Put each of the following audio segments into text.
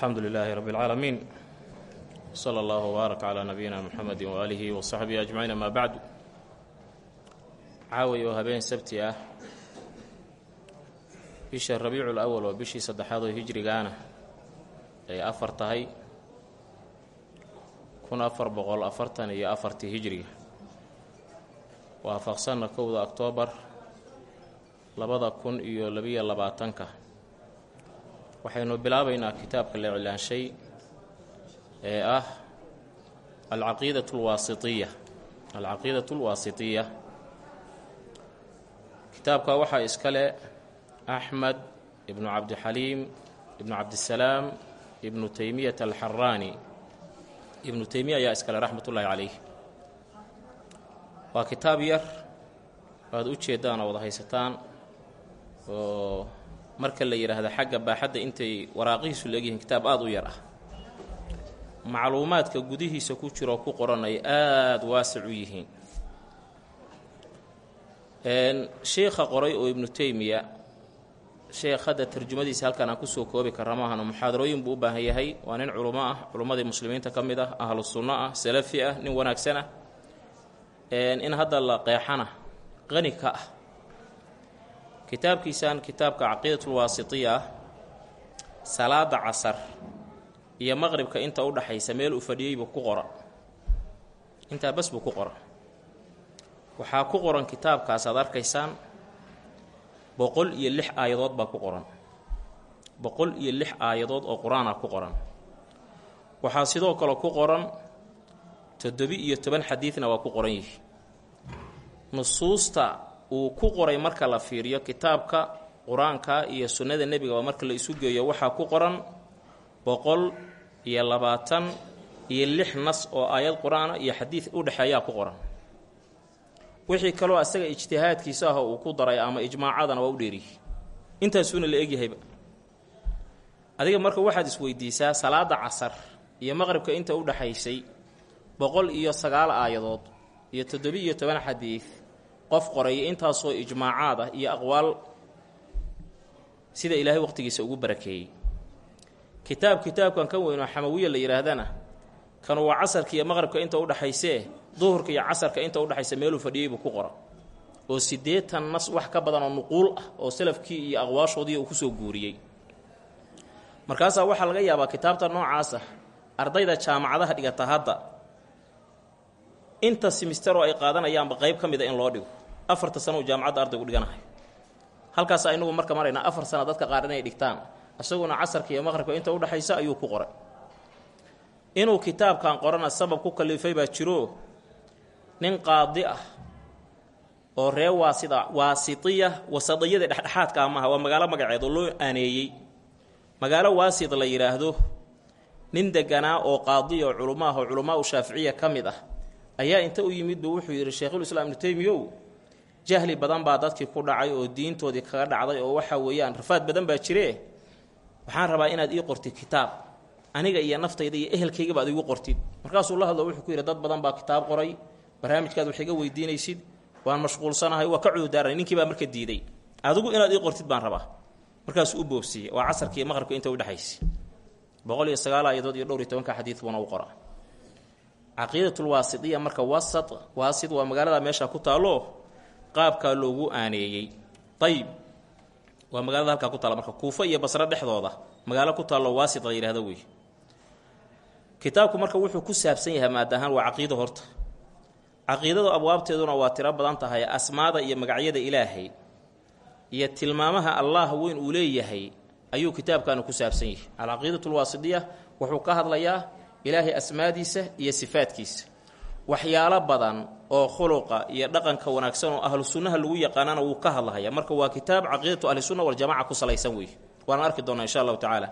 alxamdu lilaahi rabi اlcaalamiin sala allahu wbaarak calaa nabiyina muxamedi waaalihi wa saxbihi ajmaciin amaa bacdu. Caaway oo habeen sabti ah bisha rabiicu lawal oo bishii saddexaad oo hijrigaana ay afar tahay kun afar boqol afartan iyo afartii hijriga. Waafaqsanna kowda oktoobar labada kun iyo labiyo labaatanka waxaynu bilaabaynaa kitaabka la iclaanshay ee ah alcaqiidat alwaasitiya alcaqiidat alwaasitiya kitaabka waxaa iskale axmed ibnu cabdixaliim ibnu cabdisalaam ibnu teymiyat alxaraani ibnu teymiya ayaa iskale raxmatullaahi calayh. Waa kitaab yar aad u jeedaan oo wada haysataan oo marka la yidhaahda xagga baaxadda intay waraaqihiisu leegyihiin kitaab aada u yar ah. Macluumaadka gudihiisa ku jiroo ku qoran ay aada waasic u yihiin. Sheikha qoray oo ibnu teymiya sheekh hadda tarjumadiisa halkan aan ku soo koobi karra maahana muxaadarooyin buu u baahan yahay. Waa nin culummo ah culummadii muslimiinta ka mid ah ahlu sunno ah salafi ah nin wanaagsan ah. In hadda la qeexana qani ka ah kitaabkiisan kitaabka caqiidatulwaasitiya ah salaada casar iyo maqribka inta u dhaxaysa meel uu fadhiyeybu ku qoran intaa bas buu ku qoran waxaa ku qoran kitaabkaas aad arkaysaan boqol iyo lix aayadood baa ku qoran. Boqol iyo lix aayadood oo qur'aana ku qoran. Waxaa sidoo kale ku qoran toddobi iyo toban xadiidna waa ku qoran yihi nusuusta uu ku qoray marka la fiiriyo kitaabka qur'aanka iyo sunnada nebigaba marka la isu geeyo. Waxaa ku qoran boqol iyo labaatan iyo lix nas oo aayad qur'aana iyo xadiid u dhexeeyaa ku qoran. Wixii kaloo asaga ijtihaadkiisa ah uu ku daray ama ijmaacadana waa u dheeriyi intaasuuna la egyahayba adiga marka waxaad isweydiisaa salaada casar iyo maqribka inta u dhexaysay boqol iyo sagaal aayadood iyo toddobi iyo toban xadiid qof qoraya intaasoo ijmaacaad ah iyo aqwaal sida ilaahay waqtigiisa ugu barakeeyey. Kitaab kitaabkan ka weynoo xamawiya la yidhaahdana kanu waa casarka iyo maqribka inta u dhexaysee duhurka iyo casarka inta udhexaysa meeluu fadhiyey buu ku qoran oo siddeetan nas wax ka badan oo nuquul ah oo salafkii iyo aqwaashoodii uu ku soo guuriyey. Markaasaa waxaa laga yaabaa kitaabta noocaas ah ardayda jaamacadaha dhigata hadda inta simisteroo ay qaadanayaanba qayb ka mida in loo dhigo afarta sano uu jaamacadda ardaygu dhiganahay. Halkaasa inagu marka maraynaa afar sana dadka qaar inay dhigtaan. Isaguna casarka iyo maqribka inta udhexaysa ayuu ku qoray. Inuu kitaabkan qorana sabab ku kalifay baa jiro nin qaadi ah oo ree waasida waasitiya wasadiyada dhexdhexaadka maaha. Waa magaalo magaceed oo loo aaneeyey. Magaalo waasid la yidhaahdo nin deganaa oo qaadiya oo culummo ah oo culamaa u shaaficiya ka mid ah. Ayaa inta u yimid buu wuxuu yidhi sheekhulislaam ibnu teymiyow jahli badan baa dadkii ku dhacay oo diintoodii kaga dhacday oo waxa weeyaan rafaad badan baa jiree waxaan rabaa inaad ii qortid kitaab. Aniga iyo naftayda iyo ehelkaygaba igu qortid. Markaasuu la hadlo wuxuu ku yidhi dad badan baa kitaab qoray barnaamijkaad wax iga weydiinaysid waan mashquulsanahay waa ka cudurdaaranay ninkii baa marka diiday. Adigu inaad ii qortid baan rabaa. Markaasuu u boobsiiyey. Waa casarkiiyo maqribka inta udhexaysa boqol iyo sagaal aayadood iyo dhowr iyo tobanka xadiid buuna u qora caqiidatulwaasitiya marka wasat waasid waa magaalada meesha ku taalo qaabkaa loogu aaneeyey. Ayib waa magaalada halkaa ku taalla marka kuufo iyo basro dhexdooda. Magaalo ku taallo waasit la yidhahdo wey kitaabku marka wuxuu ku saabsan yahay maadahaan waa caqiido horta. Caqiidadu abwaabteeduna waa tiro badan tahay asmaada iyo magacyada ilaahay iyo tilmaamaha allah weyn uu leeyahay ayuu kitaabkanu ku saabsan yahay. Alcaqiidatu lwaasitiya wuxuu ka hadlayaa ilaahay asmaadiisa iyo sifaadkiisa waxyaalo badan oo khuluqa iyo dhaqanka wanaagsan oo ahlu sunnaha lagu yaqaanana wuu ka hadlahaya. Marka waa kitaab caqiidatu ahlisunna waljamaca ku salaysan wey waana arki doonaa insha allahu tacaala.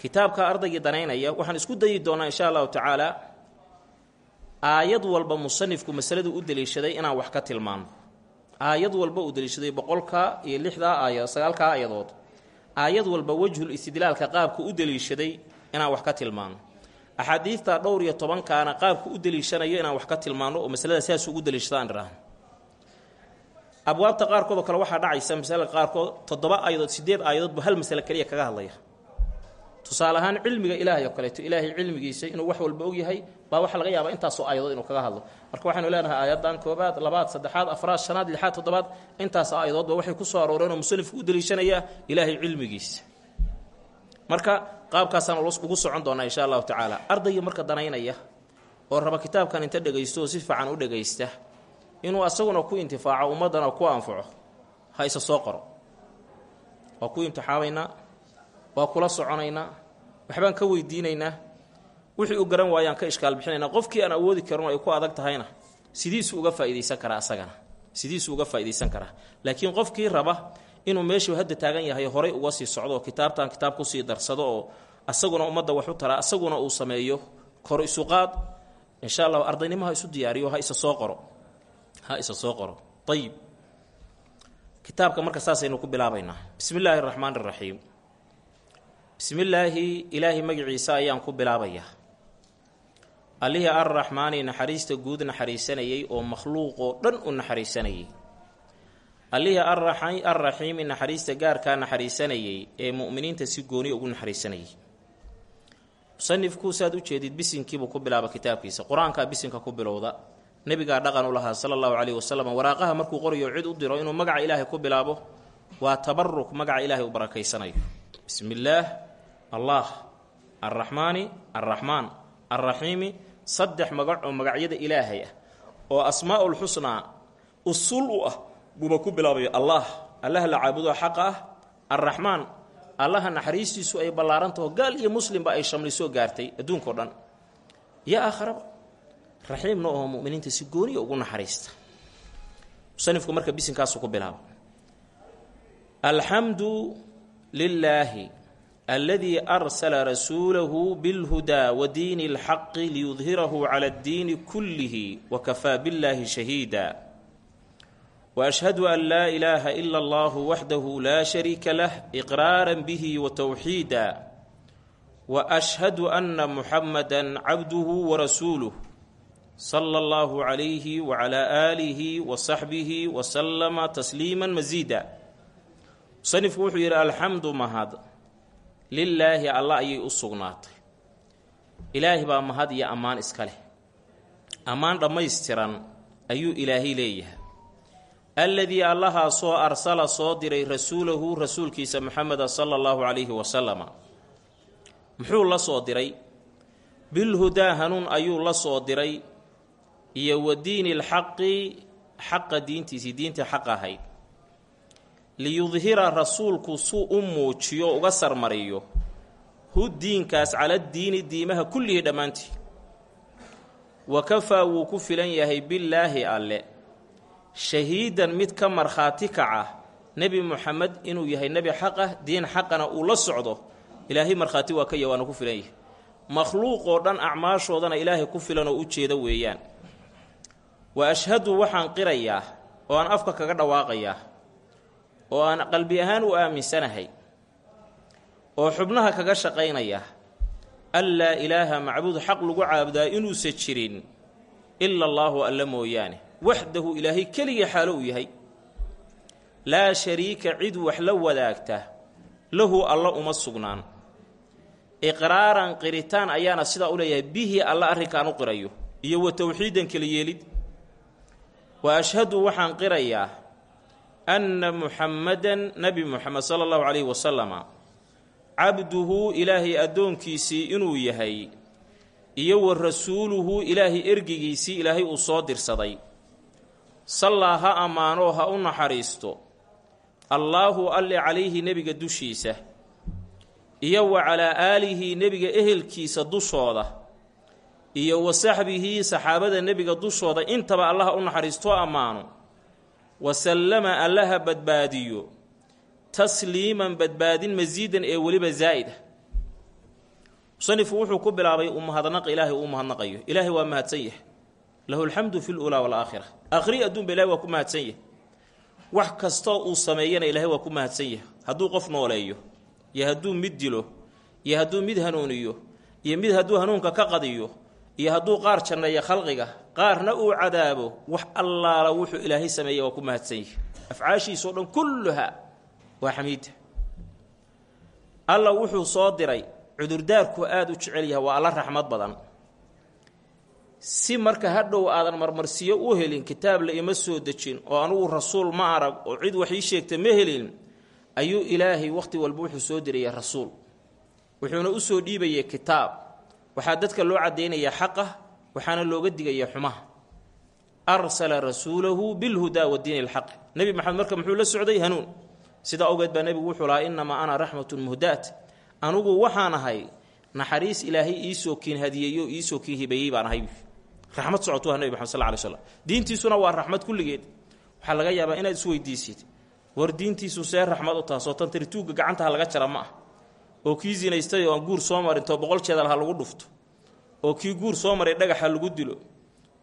Kitaabka ardaygii danaynaya waxaan isku dayi doonaa insha allahu tacaala aayad walba musanifku masaladu u deliishaday inaan wax ka tilmaano. Aayad walba uu deliishaday boqolka iyo lixdaa aayad sagaalkaa aayadood. Aayad walba wejhul istidlaalka qaabka u deliishaday inaan wax ka tilmaano axaadiidta dhowr iyo tobankaana qaabka u deliishanayo inaan wax ka tilmaano oo masalada sidaas ugu deliishada aan idhaahno abwaabta qaarkood oo kale waxaa dhacaysa masalada qaarkood toddoba aayadood sideed aayadoodbu hal masale keliya kaga hadlaya. Tusaale ahaan cilmiga ilaahay oo kaleeto ilaahay cilmigiisa inuu wax walba og yahay baa waxaa laga yaabaa intaasoo aayadood inuu kaga hadlo. Marka waxaynu leenahay aayaddan koobaad labaad saddexaad afraad shanaad lixaad toddobaad intaas aayadoodba waxay ku soo arooreen oo musanifku u daliishanayaa ilaahay cilmigiisa marka qaabkaasaan ugu socon doonaa insha allahu tacaala. Ardayga marka danaynaya oo raba kitaabkan inta dhegaysto oo si fiican u dhegaysta inuu asaguna ku intifaaco ummaddana ku anfaco ha isa soo qoro. Waa ku imtixaamaynaa waa kula soconaynaa waxbaan ka weydiinaynaa wixii u garan waayaan ka ishkaal bixinaynaa qofkii aan awoodi karin ay ku adag tahayna sidiisuu uga faa'iidaysan karaa asagana. Sidiisuu uga faa'iidaysan karaa. Laakiin qofkii raba inuu meeshuu hadda taagan yahay horay uga sii socdo oo kitaabtan kitaab ku sii darsado oo asaguna ummadda wax u tara asaguna uu sameeyo kor isuqaad insha allahu ardaynimo ha isu diyaariyo ha isa soo qoro. Ha isa soo qoro. Ayib kitaabka marka saasaynu ku bilaabaynaa. Bismi illaahi araxmaan iraxiim bismi illaahi ilaahay magaciisa ayaan ku bilaabayaa. Allihii arraxmaani naxariista guud naxariisanayey oo makhluuqoo dhan u naxariisanayey allihii arraxiimi naxariista gaarkaa naxariisanayey ee mu'miniinta si gooni ugu naxariisanayey musanifku saad ujeedid bisinkiibuu ku bilaaba kitaabkiisa. Qur'aankaa bisinka ku bilowda nebigaa dhaqan u lahaa sala allahu caleyhi wasalam waraaqaha markuu qorayo cid u diro inuu magaca ilaahay ku bilaabo waa tabaruk magaca ilaahay u barakaysanayo. Bismi illaah allah arraxmaani arraxmaan arraxiimi saddex magac oo magacyada ilaahay ah oo asmaa'ul xusnaa usul u ah buuba ku bilaabayo allah. Allaha la caabudo xaqa ah arraxmaan allaha naxariistiisu ay ballaarantaho gaal iyo muslimba ay shamlisoo gaartay adduunkao dhan. Iyo aakharaba raxiimna oo muminiinta si gooniya ugu naxariista. Musanifku marka bisinkaasu ku bilaaba alxamdu lilaahi aladii arsala rasuulahu bilhudaa wa diini اlxaqi liyudhirahu cala اddiini wakafaa billaahi shahiida waashhadu an laa ilaaha ila allahu waxdahu laa shariika lah iqraara bihi watowxiida waashhadu ana muxamada cabduhu warasuuluh sala allahu calayhi wacalaa aalihi wasaxbihi wasalama tasliima masiida musanifku wuxuu yidhi alxamdu mahad lilaahi alla ayay u sugnaatay ilaahi baa mahad iyo ammaan iska leh ammaan dhammaystiran ayuu ilaahay leeyahay alladii allahaasoo arsala soo diray rasuulahu rasuulkiisa moxameda sala allahu calayhi wasalama muxuu la soo diray? Bilhudaa hanuun ayuu la soo diray. Iyo wa diini lxaqi xaqa diintiisii diintii xaq ahayd. Liyudhira rasuulku suu u muujiyo uga sarmariyo hu diinkaas cala diini diimaha kullihii dhammaantii. Wa kafaa wuu ku filan yahay billaahi alle shahiidan mid ka markhaati kaca nebi muxamed inuu yahay nebi xaqah diin xaqana uu la socdo ilaahay markhaati waa ka ya waana ku filan yahay. Makhluuqoo dhan acmaashoodana ilaahay ku filan oo u jeeda weeyaan. Wa ashhadu waxaan qirayaa oo aan afka kaga dhawaaqayaa oo aan qalbi ahaan u aaminsanahay oo xubnaha kaga shaqaynaya an laa ilaaha macbuud xaq lagu caabudaa inuusan jirin ila allaahu alla mooyaane waxdahu ilaahay keliya xaalo uu yahay laa shariika cid wax la wadaagta lahu alla uma sugnaan iqraaran qiritaan ayaana sidaa u leeyahay bihi alla arrinkaan u qirayo iyo wa towxiidan kala yeelid wa ashhadu waxaan qirayaa anna muxammadan nebi muxamed sala allahu calayhi wasalama cabduhu ilaahay addoonkiisii inuu yahay iyo wa rasuuluhu ilaahay ergigiisii ilaahay uu soo dirsaday sallaa ha ammaanoo ha u naxariisto. Allaahu alle calayhi nebiga dushiisa iyo wa calaa aalihi nebiga ehelkiisa dushooda iyo wa saxbihi saxaabada nebiga dushooda intaba allaha u naxariistoo ammaano. Wasallama allaha badbaadiyo tasliiman badbaadin masiidan ee weliba zaa'id ah. Musanifku wuxuu ku bilaabay uu mahadnaqa ilaahay uu mahadnaqayo ilaahay waa mahadsan yahay lahu alxamdu fi lulaa walaakhira aakhiri adduunba ilahay waa ku mahadsan wax kastoo uu sameeyana ilaahay waa ku mahadsan yahay. Hadduu qof nooleeyo iyo hadduu mid dilo iyo hadduu mid hanuuniyo iyo mid hadduu hanuunka ka qadiyo iyo hadduu qaar janneeyo khalqiga qaarna uu cadaabo wax allaala wuxuu ilaahay sameeya waa ku mahadsan yahay. Afcaashiisao dhan kulluha waa xamiida alla wuxuu soo diray cudurdaarku aada u jecel yahay waa alla raxmad badan si marka hadhow aadan marmarsiyo u helin kitaab la ima soo dejin oo anugu rasuul ma arag oo cid wax ii sheegta ma helin ayuu ilaahay wakhti walba wuxuu soo diraya rasuul. Wuxuuna u soo dhiibayay kitaab. Waxaa dadka loo caddaynayaa xaqa waxaana looga digaya xumaha. Arsala rasuulahu bilhudaa wa diini alxaqi nebi maxamed marka muxuu la socday hanuun sidaa awgeed baa nebigu wuxuu lahaa innamaa ana raxmatun muhdaat. Anugu waxaan ahay naxariis ilaahay iisoo kiin hadiyeeyo iisoo kiin hibeeyey baan ahay raxmad socotuha nebi maxamed sal ly slam diintiisuna waa raxmad kulligeed. Waxaa laga yaabaa inaad isweydiisid. War diintiisu see raxmad u taasoo tan tarituugga gacantaha laga jara ah. Oo kii oo guur soo boqol jeedal ha lagu dhufto. Oo kii guur soo maray dhagaxa lagu dilo.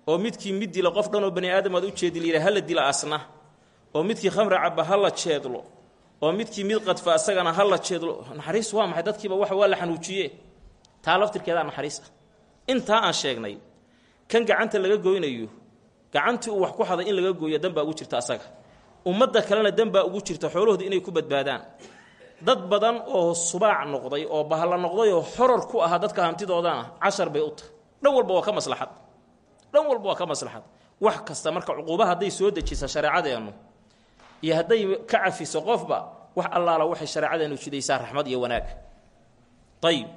Oo midkii mid dila qof dhan oo bani aadam aad u jeedi layidha hala dila asna. Oo midkii khamri cabba ha la jeedlo. Oo midkii mid qadfa asagana ha la jeedlo. Naxariis waa maxay? Dadkiiba wax waa la xanuujiye taa laftirkeedaa naxariis ah. Aan sheegnay kan gacanta laga goynayo gacantii uu wax ku haday in laga gooyo danbaa ugu jirta asaga. Ummadda kalena danbaa ugu jirta xoolahooda inay ku badbaadaan. Dad badan oo subaac noqday oo bahalla noqday oo xoror ku ahaa dadka hantidoodana cashar bay u tahay. Dhan walba waa ka maslaxad. Dhan walba waa ka maslaxad. Wax kasta marka cuquuba hadday soo dejisa shareecadeennu iyo hadday ka cafiso qofba wax allaala waxay shareecadeennu jidaysaa raxmad iyo wanaag. Ayib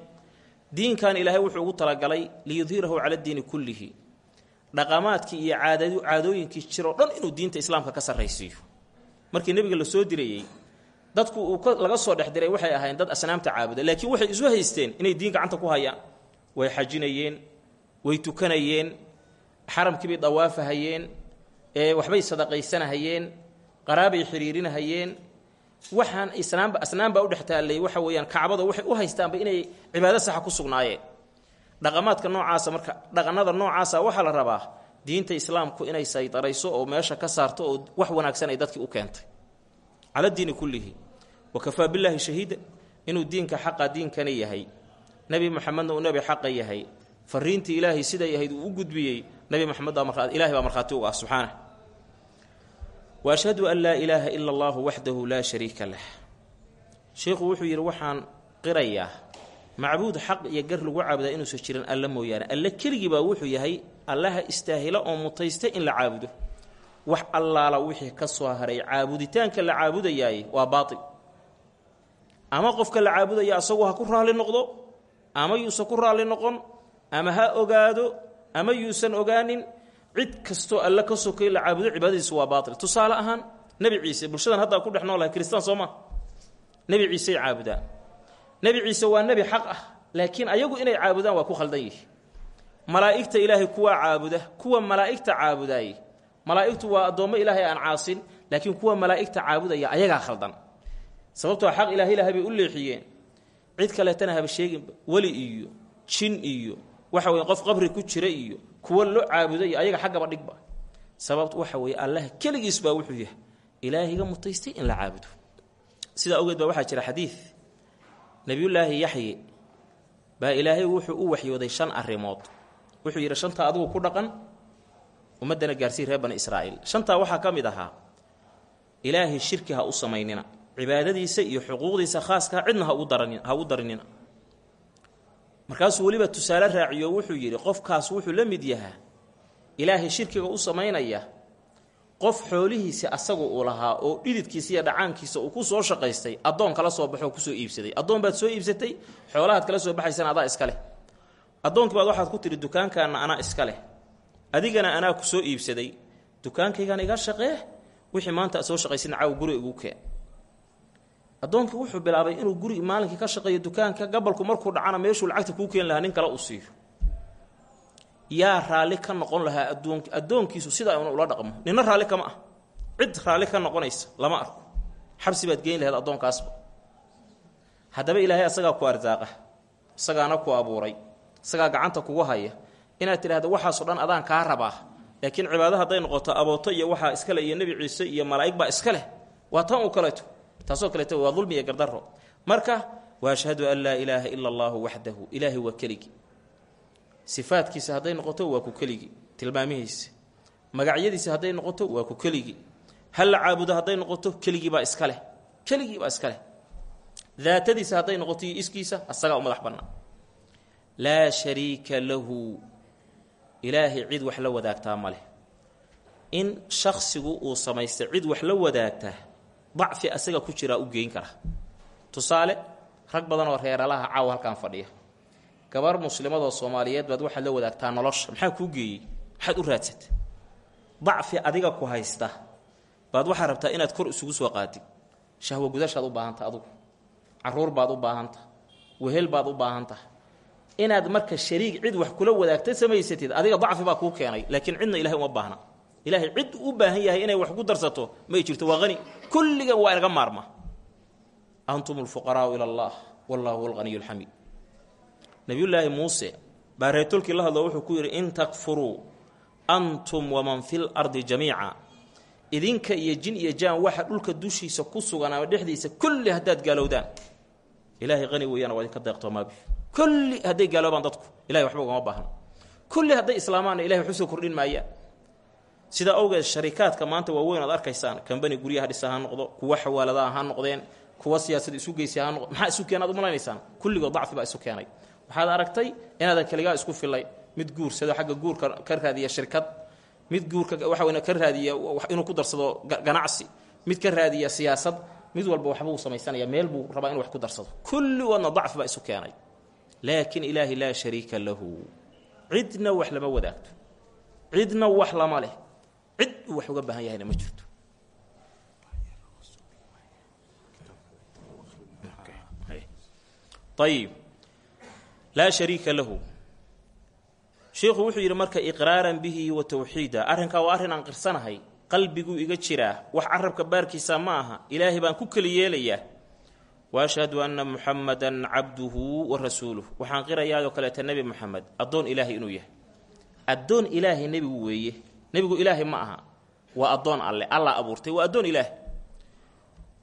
diinkan ilaahay wuxuu ugu talagalay liyudhirahu cala diini kullihi dhaqamaadkii iyo caadooyinkii jiroo dhan inuu diinta islaamka ka sarraysiiyo. Markii nebiga la soo dirayey dadku uu laga soo dhex diray waxay ahayn dad asnaamta caabuda. Laakiin waxay isu haysteen inay diin gacanta ku hayaan. Way xajinayeen way tukanayeen xaramkiibay dawaafahayeen ee waxbay sadaqaysanahayeen qaraabay xiriirinahayeen. Waxaan islaamba asnaam baa u dhex taallay waxa weeyaan kacbada waxay u haystaanba inay cibaado saxa ku sugnaayeen dhaqamaadka noocaasa marka dhaqanada noocaasa waxaa la rabaa diinta islaamku inay saydarayso oo meesha ka saarto oo wax wanaagsan ay dadkii u keentay. Cala diini kullihi. Wa kafaa billaahi shahiida. Inuu diinka xaqa diinkani yahay. Nebi moxamedna uu nebi xaqa yahay. Fariintii ilaahay siday ahayd uu u gudbiyey. Nebi moxamed ilahay baa markhaati uga ah subxaanah wa ashhadu an laa ilaaha ila allahu waxdahu laa shariika lah. Sheikhu wuxuu yidhi waxaan qirayaa macbuud xaq iyo gar lagu caabudaa inuusan jirin alla mooyaane. Alle keligii baa wuxuu yahay allaha istaahila oo mutaysta in la caabudo. Wax allaala wixii ka soo haray caabuditaanka la caabudayaay waa baatil. Ama qofka la caabudaya asagu ha ku raalli noqdo ama yuusan ku raalli noqon ama ha ogaado ama yuusan ogaanin cid kastoo alle ka sokay la caabudo cibaadadiisu waa baatil. Tusaale ahaan nebi ciise bulshadan haddaa ku dhex noolahay kristaan soo ma? Nebi ciisey caabudaan nebi ciise waa nebi xaq ah laakiin ayagu inay caabudaan waa ku khaldan yihi malaa'igta ilaahay kuwaa caabuda kuwa malaa'igta caabudaaye malaa'igtu waa addoommo ilaahay aan caasin laakiin kuwa malaa'igta caabudaya ayagaa khaldan. Sababtoo xaq ilahay ilahay bay u leexiyeen. Cid kaleetana haba sheeginba weli iyo jin iyo waxa weye qof qabri ku jira iyo kuwa loo caabuda ayaga xaggaba dhigba sababtu waxa weeye allah keligiis wuxuu yahay ilaahiga mutaystay in la caabudo. Sidaa awgeed baa jira xadiid nebiyullaahi yaxye baa ilaahay wuxuu u waxyooday shan arrimood. Wuxuu yidhi shantaa adigu ku dhaqan ummaddana gaarsii reer bani israa'iil. Shantaa waxaa ka mid ahaa ilaahay shirki ha u samaynina cibaadadiisa iyo xuquuqdiisa khaaskaa cidna ha ugu daran ha ugu darinina. Markaasuu weliba tusaale raaciyo wuxuu yidhi qofkaas wuxuu la mid yahaa ilaahay shirkiga u samaynaya qof xoolihiisi asagu uu lahaa oo dhididkiisa iyo dhacaankiisa uu ku soo shaqaystay addoon kala soo baxoo ku soo iibsaday. Addoon baad soo iibsatay xoolahaad kala soo baxaysana adaa iska leh. Addoonkii baad waxaad ku tidhi dukaankaana anaa iska leh. Adigana anaa ku soo iibsaday. Dukaankaygan iga shaqee? Wixii maanta aad soo shaqaysidna caaw guri igu keen addoonkii wuxuu bilaabay inuu guri maalinkii ka shaqeeyo dukaanka gabalku markuu dhacana meeshuu lacagta kuu keeni lahaa nin kale uu siiyo yaa raalli ka noqon lahaa adoon addoonkiisu sidaa inu ula dhaqmo. Nina raalli kama ah. Cid raalli ka noqonaysa lama arko. Xabsi baad geyn lahayd addoonkaasba. Haddaba ilaahay asagaa ku arsaaqa isagaana ku abuuray isagaa gacanta kugu haya inaad tidhahdo waxaasoo dhan adaan kaa rabaa. Laakiin cibaado hadday noqoto abooto iyo waxaa iska leh iyo nebi ciise iyo malaa'ig baa iska leh. Waa tan uu kaleeto. Taasoo kaleeto waa dulmi iyo gardaro marka wa ashhadu an laa ilaaha ila allahu waxdahu ilaahay waa keligii sifaadkiisa hadday noqoto waa ku keligii tilmaamihiisa. Magacyadiisa hadday noqoto waa ku keligii hal la caabudo hadday noqoto keligiibaa iska leh. Keligiibaa iska leh. Daatadiisa hadday noqoto iyo iskiisa asagaa u madax bannaan laa shariika lahu. Ilaahay cid wax la wadaagtaa ma leh. In shaksigu uu samaystay cid wax la wadaagtaa dacfi asaga ku jiraa u geyn kara. Tusaale rag badan oo reeralaha caawa halkaan fadhiya gabar muslimadoo soomaaliyeed baad waxaad la wadaagtaa nolosha. Maxaa kuu geeyey? Maxaad u raadsata dacfi adiga ku haysta. Baad waxaa rabtaa inaad kor isugu soo qaadid shahwo gudashaad u baahanta adugu. Caruur baad u baahanta wehel baad u baahanta inaad marka shariig cid wax kula wadaagta samaysatid adiga dacfi baa kuu keenay laakiin cidna ilahay uma baahna. Ilaahay cid u baahan yahay inay wax ku darsato may jirto. Waa hani kulligan waa inaga maarma. Antum lfuqaraau ila allah. Wallahu huwa alghaniyu alxamiid nabiyullaahi muuse baa reetolkii la hadlo wuxuu ku yidhi in takfuruu antum waman fi lardi jamiica. Idinka iyo jin iyo jaan waxa dhulka dushiisa ku sugan ama dhexdiisa kulli haddaad gaalowdaan. Ilaahay qani weeyaan waa idinka deeqtoomaabi kulli hadday gaaloobaan dadku ilahay waxba ugama baahna kulli hadday islaamaanna ilahay waxu soo kordhin maayaan sidaa awgeed sharikaadka maanta waaweyn aad arkaysaan kambani guryaha dhisa ha noqdo kuwa xawaaladaha ha noqdeen kuwa siyaasada isu geysa ha noqdo maxaa isu keenaad umalaynaysaan kulligood dacfi baa isu keenay waxaad aragtay? Inaadan keligaa isku filay. Mid guursado xagga guurka ka raadiya shirkad. Mid guurka waxa weyn ka raadiya inuu ku darsado ganacsi. Mid ka raadiya siyaasad. Mid walba waxba uu samaysanaya meel buu rabaa inuu wax ku darsado. Kulligoodna dacfi baa isu keenay. Laakiin ilaahi laa shariika lahu. Cidna wax lama wadaagto. Cidna wax lama leh. Cid uu wax uga baahan yahayna ma jirto. Ayib laa shariika lahu. Sheikhu wuxuu yidhi marka iqraaran bihi wa tawxiida arrinkaa waa arrin aan qirsanahay qalbiguu iga jiraa wax carabka baarkiisa ma aha ilaahay baan ku keli yeelayaa. Wa ashhadu anna muxamadan cabduhu wa rasuuluh waxaan qirayaayoo kaleeta nebi moxamed addoon ilaahay inuu yahay. Addoon ilaahay nebigu weeye. Nebigu ilaahay ma aha. Waa addoon alle alla abuurtay waa addoon ilaahay.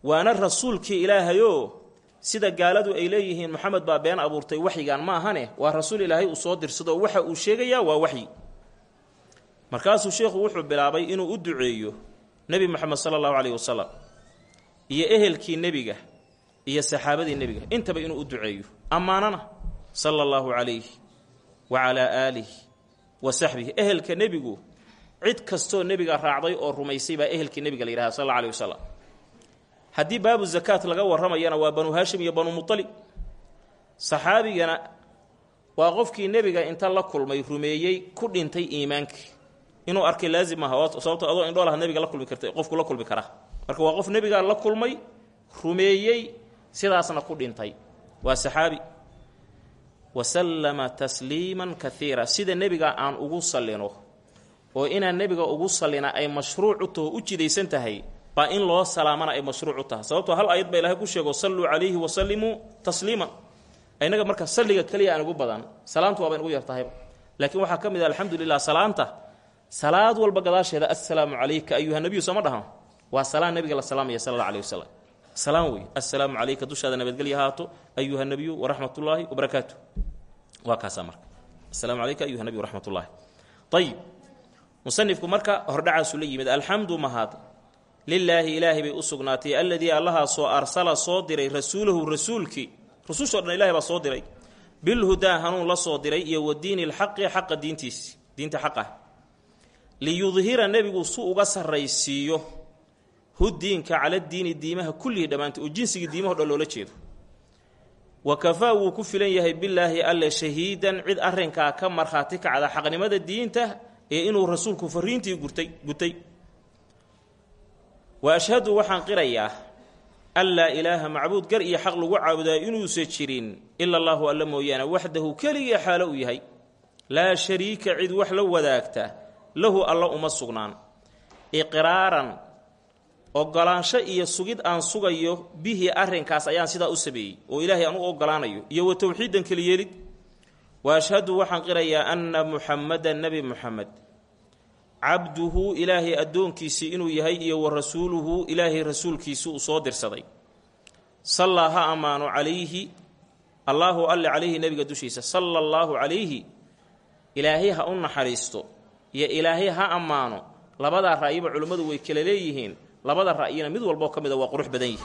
Waana rasuulkii ilaahayoo sida gaaladu ay leeyihiin moxamed baa been abuurtay waxyigan ma ahane? Waa rasuul ilaahay uu soo dirsado waxa uu sheegayaa waa waxyi markaasuu sheekhu wuxuu bilaabay inuu u duceeyo nebi moxamed sala allahu caleyhi wasalam iyo ehelkii nebiga iyo saxaabadii nebiga. Intaba inuu u duceeyo ammaanana sala allahu calayhi wa calaa aalihi wa saxbihi ehelka nebigu cid kastoo nebiga raacday oo rumaysay baa ehelkii nebiga la yidhahda sal alla aleyhi wasalam haddii baabu zakaat laga warramayana waa banu haashim iyo banu mutalib saxaabigana waa qofkii nebiga inta la kulmay rumeeyey ku dhintay iimaankii. Inuu arkay laazim aha sababto adoo indhoolaha nebiga la kulmi karta qofku la kulmi karaa. Marka waa qof nebigaa la kulmay rumeeyey sidaasna ku dhintay. Waa saxaabi. Wa sallama tasliiman kaiira sida nebiga aan ugu sallino oo inaan nebiga ugu sallina ay mashruuc u taho u jidaysan tahay baa in loo salaamana ay mashruuc u tahay. Sababtoo hal ayad ba ilahay ku sheego salluu calayhi wasallimuu tasliiman inaga marka salliga keliya aan ugu badan salaamtu waaba inugu yartahayba laakiin waxaa ka mid ah alxamdulilah salaanta. Salaad walba gadaasheeda assalaamu calayka ayuha nebiyu sooma dhahno waa salaan nebiga la salaamaya sala alla alayh wasalam salaan wey assalaamu calayka dushaada nabadgelya ahaato ayuha nebiyu waraxmatullaahi wabarakaatu waa kaasaa marka. Assalaamu calayka ayuha nebiyu waraxmatullaahi ayib musanifku marka hordhacaasuu la yimid alxamdu mahad lilaahi ilaahay bay u sugnaatay alladii allahaasoo arsala soo diray rasuulahu rasuulkii. Rusushoo dhan ilahay baa soo diray. Bilhudaa hanuun la soo diray iyo wa diini lxaqi xaqa diintiisi diinta xaqah liyudhira nebigu su uga sarraysiiyo hu diinka cala diini diimaha kullihii dhammaantay oo jinsigii diimaho dhan loola jeedo. Wa kafaa wuu ku filan yahay bilaahi alle shahiidan cid arrinkaa ka markhaati kacda xaqnimada diinta ee inuu rasuulku fariintii gurtay gutay wa ashhadu waxaan qirayaa an laa ilaaha macbuud gar iyo xaq lagu caabudaa inuusa jirin ila allaahu alla mooyaane waxdahu keligii xaalo uu yahay. Laa shariika cid wax la wadaagta lahu alla uma sugnaan. Iqraaran ogolaansho iyo sugid aan sugayo bihi arrinkaas ayaan sidaa u sameeyey oo ilaahay aan u ogolaanayo iyo wa towxiidan keliyeelid. Wa ashhadu waxaan qirayaa anna muxamadan nebi muxamed cabduhu ilaahay addoonkiisii inuu yahay iyo wa rasuuluhu ilaahay rasuulkiisi uu soo dirsaday. Sallaa ha ammaano calayhi allaahu alle calayhi nebiga dushiisa sala allaahu calayhi ilaahay ha u naxariisto iyo ilaahay ha ammaano labadaa ra'yiba culimmadu way kala leeyihiin labada ra'yina mid walboo ka mid a waa qurux badan yihi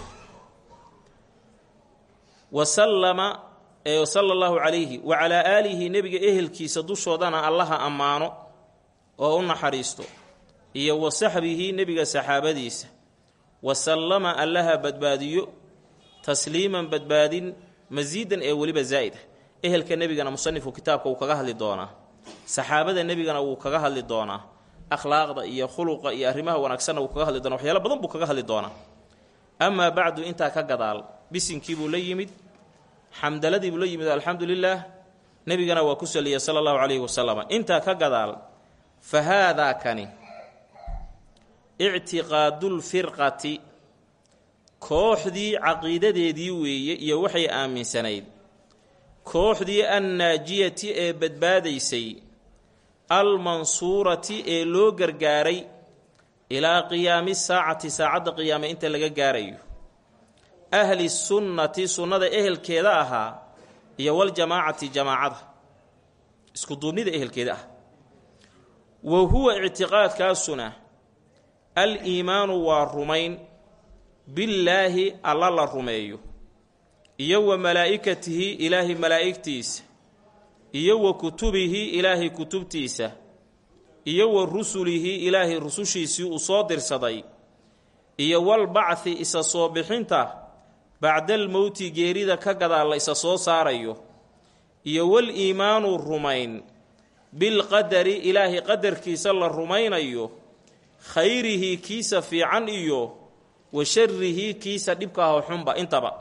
wa sallama ee sala allahu calayhi wa calaa aalihi nebiga ehelkiisa dushoodana allaha ammaano oo u naxariisto iyo wa saxbihi nebiga saxaabadiisa. Wa sallama allaha badbaadiyo tasliiman badbaadin masiidan ee weliba zaa'id ah ehelka nebigana musanifku kitaabka wuu kaga hadli doonaa saxaabada nebigana wuu kaga hadli doonaa akhlaaqda iyo khuluqa iyo arrimaha wanaagsanna wuu kaga hadli doonaa waxyaalo badan buu kaga hadli doonaa. Amaa bacdu intaa ka gadaal bisinkiibuu la yimid xamdaladiibuu la yimid alxamdu lilaah nebigana waa ku saliyay sala allahu calayhi wasalam intaa ka gadaal fa haadaa kani ictiqaadulfirqati kooxdii caqiidadeedii weeye iyo waxay aaminsanayd kooxdii annaajiyati ee badbaadaysay almansuurati ee loo gargaaray ilaa qiyaami saacati saacadda qiyaame inta laga gaarayo ahli sunnati sunnada ehelkeeda ahaa iyo waljamaacati jamaacada isku duubnida ehelkeeda ah wa huwa ictiqaadkaasuna al-iimaanu waa rumayn billaahi alla la rumeeyo iyo wa malaa'ikatihi ilaahay malaa'igtiisa iyo wa kutubihi ilaahay kutubtiisa iyo wa rusulihi ilaahay rusushiisii uu soo dirsaday iyo walbacthi isa soo bixinta bacdalmowti geerida ka gadaal la isa soo saarayo iyo wal-iimaanu rumayn bilqadari ilaahay qadarkiisa la rumaynayo khayrihi kiisa fiican iyo wa sharihi kiisa dhibka aho xunba. Intaba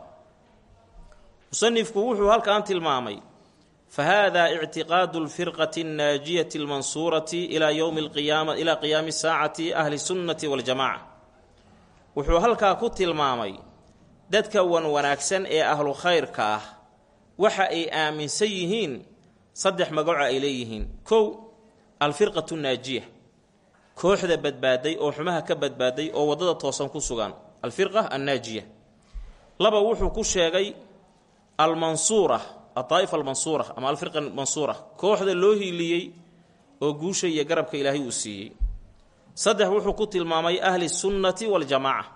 musanifku wuxuu halkan tilmaamay fa haadaa ictiqaadu lfirqati annaajiyati almansuurati ilaa yowmi alqiyaama ilaa qiyaami saacati ahli sunnati waljamaca wuxuu halkaa ku tilmaamay dadka wan wanaagsan ee ahlu khayrka ah waxa ay aaminsan yihiin saddex magaco ay leeyihiin. Kow alfirqatu naajiya kooxda badbaaday oo xumaha ka badbaaday oo waddada toosan ku sugan. Alfirqa annaajiya laba wuxuu ku sheegay almansuura adaa'ifa almansuura ama alfirqa mansuura kooxda loo hiiliyey oo guusha iyo garabka ilaahay uu siiyey. Saddex wuxuu ku tilmaamay ahli sunnati waljamaaca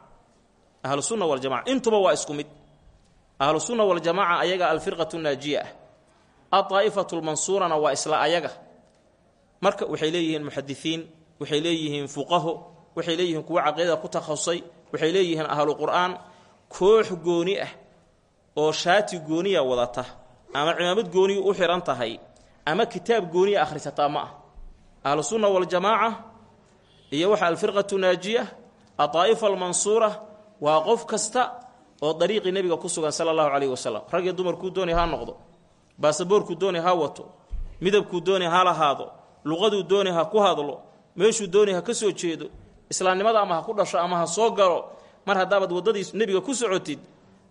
ahlu sunna waljamaca intuba waa isku mid. Ahlu sunna waljamaaca ayaga alfirqatu naajiya ah adaa'ifatu lmansuurana waa isla ayaga. Marka waxay leeyihiin muxadisiin waxay leeyihiin fuqaho waxay leeyihiin kuwo caqiidada ku takhasusay waxay leeyihiin ahlu qur'aan. Koox gooni ah oo shaati gooniya wadata ama cimaamad gooniya u xihan tahay ama kitaab gooniya akhrisataa ma ah. Ahlu sunna waljamaaca iyo waxa alfirqatu naajiya adaa'ifa almansuura waa qof kasta oo dariiqii nebiga ku sugan sala allahu calayhi wasalam rag iyo dumarkuu doonay ha noqdo baasaboorkuu doonay ha wato midabkuu doonay ha lahaado luqaduu doonay ha ku hadlo meeshuu doonay ha ka soo jeedo islaamnimada ama ha ku dhasho ama ha soo galo mar haddaabaad waddadii nebiga ku socotid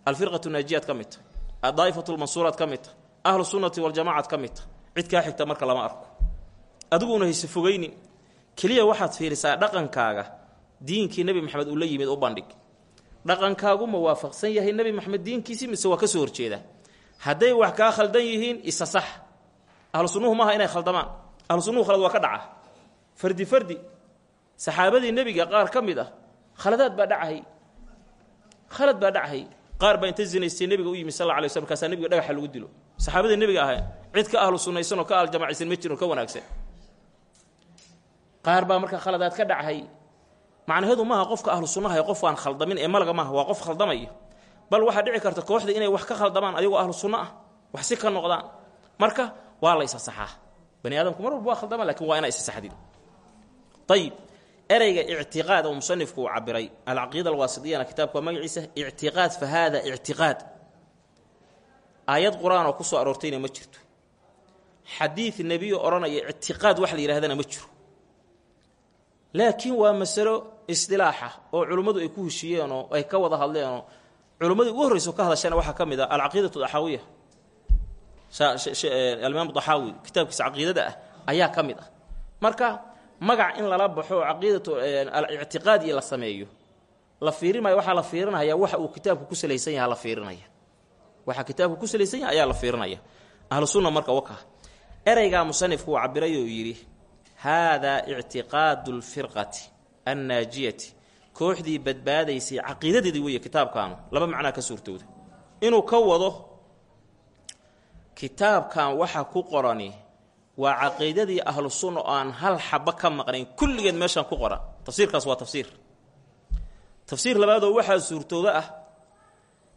alfirqatu naajiyaad ka mid ta daa'ifatu lmansuuraad ka mid ta ahlu sunnati waljamacaad ka mid cid kaa xigta marka lama arko. Adiguna hayse fogeynin keliya waxaad fiirisaa dhaqankaaga diinkii nebi maxamed uu la yimid u bandhig. Dhaqankaagu ma waafaqsan yahay nebi maxamed diinkiisii mise waa ka soo horjeedaa hadday wax kaa khaldan yihiin isa sax. Ahlu sunnuhu maaha inay khaldamaan. Ahlu sunnuhu khalad waa ka dhaca fardi fardi. Saxaabadii nebiga qaar ka mid ah khaladaad baa dhacahay khalad qaar baa inta zinaystay u yimi sal alla alay slam markaasaa nebiga dhagaxa lagu dilo. Saxaabadii nebiga ahayn cid ka ahlu sunnaysan oo ka aljamacaysan ma jirin ka wanaagsan. Qaar baa marka khaladaad ka dhacahay macnaheedu maaha qofka ahlu sunnaha ee qof aan khaldamin ee malaga maaha waa qof khaldamaya bal waxaa dhici karta kooxda inay wax ka khaldamaan ayagoo ahlu sunno ah wax si ka noqdaan. Marka waa la isa saxaa. Bani aadamku mar walba waa khaldama laakiin waa inaa isa saxdin ayib ereyga ictiqaad oo musanifku uu cabiray alcaqiida alwaasidiyana kitaabka waa magaciisa ictiqaad fa haada ictiqaad. Aayad qur'aan oo ku soo aroortayna ma jirto. Xadiid nebiyo odhanaya ictiqaad wax la yidhahdana ma jiro. Laakiin waa masalo isdilaaxa oo culummadu ay ku heshiiyeen oo ay ka wada hadleenoo culummadii ugu horreysa ka hadashana waxaa ka mid ah alcaqiidatu daxaawiya alimaam daxaawi kitaabkiisa caqiidada ah ayaa ka ah. Marka magac in lala baxo caqiidatu alictiqaad iyo la sameeyo la fiirinmaya waxaa la fiirinaya waxa uu kitaabku ku salaysan yaha la fiirinaya. Waxa kitaabku ku salaysan yahay ayaa la fiirinaya. Ahlu sunna marka waka. Ereygaa musanifku uu cabiray oo yidhi haadaa ictiqaadu lfirqati annaajiyati kooxdii badbaadaysay caqiidadeedii weeye kitaabkaanu laba macnaa ka suurtooda. Inuu ka wado kitaabkan waxa ku qorani waa caqiidadii ahlu sunna oo aan hal xaba ka maqnayn kulligeed meeshaan ku qoran tafsiirkaas waa tafsiir. Tafsiir labaadoo waxaa suurtooda ah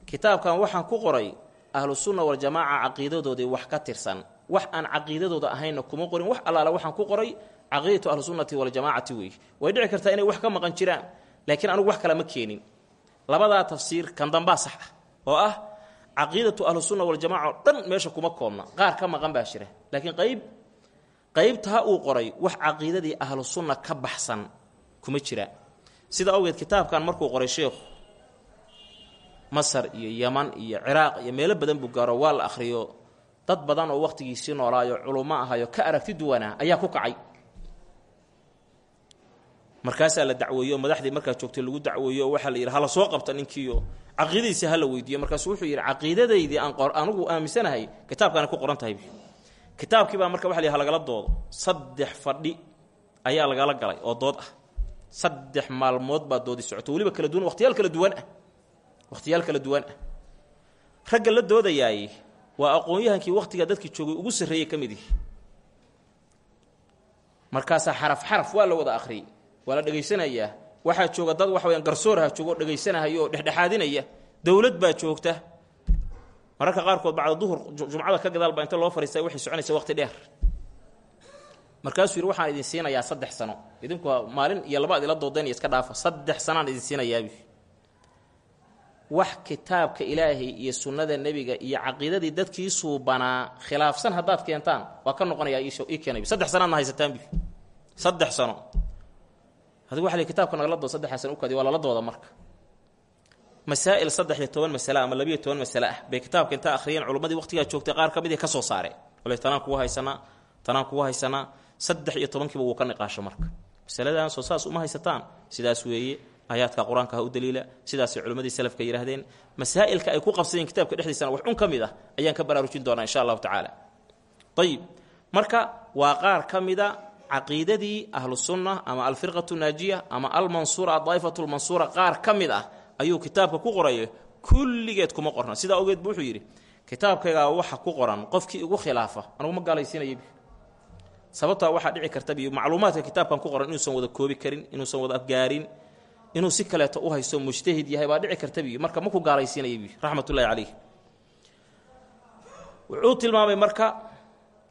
kitaabkan waxaan ku qoray ahlu sunna waljamaaca caqiidadoodii wax ka tirsan. Wax aan caqiidadooda ahaynna kuma qorin. Wax allaale waxaan ku qoray caqiidatu ahlusunnati waljamaacati weeye. Way dhici kartaa inay wax ka maqan jiraan laakiin anugu wax kale ma keenin. Labadaa tafsiir kan dambaa sax ah oo ah caqiidatu ahlusunna waljamaca oo dhan meesha kuma koobna. Qaar ka maqan baa jira. Laakiin qayb qaybtaa uu qoray wax caqiidadii ahlu sunna ka baxsan kuma jiraan sida awgeed kitaabkan markuu qoray sheekhu masar iyo yaman iyo ciraaq iyo meelo badan buu gaaro waa la akhriyo. Dad badan oo wakhtigiisii noolaayo culummo ahayo ka aragti duwanaa ayaa ku kacay markaasaa la dacweeyo madaxdii markaa joogtay lagu dacweeyo waxaa la yidhi hala soo qabta ninkiiyo. Caqiidadiisi hala weydiiyo. Markaasuu wuxuu yidhi caqiidadaydii aan anigu aaminsanahay kitaabkaana ku qoran tahay. Kitaabkii baa marka waxa la halagala doodo. Saddex fadhi ayaa lagala galay oo dood ah. Saddex maalmood baa doodi socoto weliba kala duwan wakhtiyaal kala duwan ah. Wakhtiyaal kala duwan ah. Ragga la doodayaay waa aqoon-yahankii wakhtigaa dadkii joogay ugu sarreeyey ka mid ihi markaasaa xaraf xaraf waa la wada akhriyey waa la dhegaysanayaa waxaa jooga dad waxa weyaan garsooraha jooga oo dhegaysanahaya oo dhexdhexaadinaya. Dowlad baa joogta. Mararka qaarkood bacda duhur jumcada ka gadaal baa inta loo fariistay waxay soconaysa waqti dheer. Markaasuu yidhi waxaan idin siinayaa saddex sano. Idinku maalin iyo labaad ila doodaynaya iska dhaafa saddex sanaan idin siinayaabi wax kitaabka ilaahay iyo sunnada nebiga iyo caqiidadii dadkii suubanaa khilaafsan haddaad keentaan waa ka noqonayaa ii keenay. Saddex sanaadna haysataanbi saddex sano adigu waxa l kitabka nagala doodo saddexdaa sano ukadi waa lala dooda marka. Masaa'il saddex iyo toban masale ama labiyo toban ah bay kitaabka inta akhriyeen culimmadii waqtigaa joogtay qaar ka mid ka soo saareen. Ole tanaan kugu haysanaa tanaan kugu haysanaa saddex iyo tobankiiba ka niqaasho marka. Masaladan soo saas uma haysataan. Sidaas weeye aayaadka qur'aanka u daliila. Sidaasay culimmadii salafka yidhaahdeen. Masaa'ilka ay ku qabsadeen kitaabka dhexdiisana wax un ka ah ayaan ka baraarujin doonaa insha allahu tacaala. Ayib marka waa qaar ka caqiidadii ahlusunna ama alfirqatu naajiya ama almansuura adaa'ifatu lmansuura qaar ka mid ah ayuu kitaabka ku qoraya kulligeed kuma qorna. Sidaa ogeed bu wuxuu yidhi waxa ku qoran qofkii igu khilaafa. Anugu ma gaalaysiinayab sababtaa waxaa dhici karta biyo macluumaadka kitaabkan ku qoran inuusan wada koobi karin inuusan wada afgaarin inuu si kaleeto u haysto mujtahid yahay baa dhici karta biyo. Marka maku gaalaysiinaya biyo raxmatullahi calayh wuxuu tilmaamay marka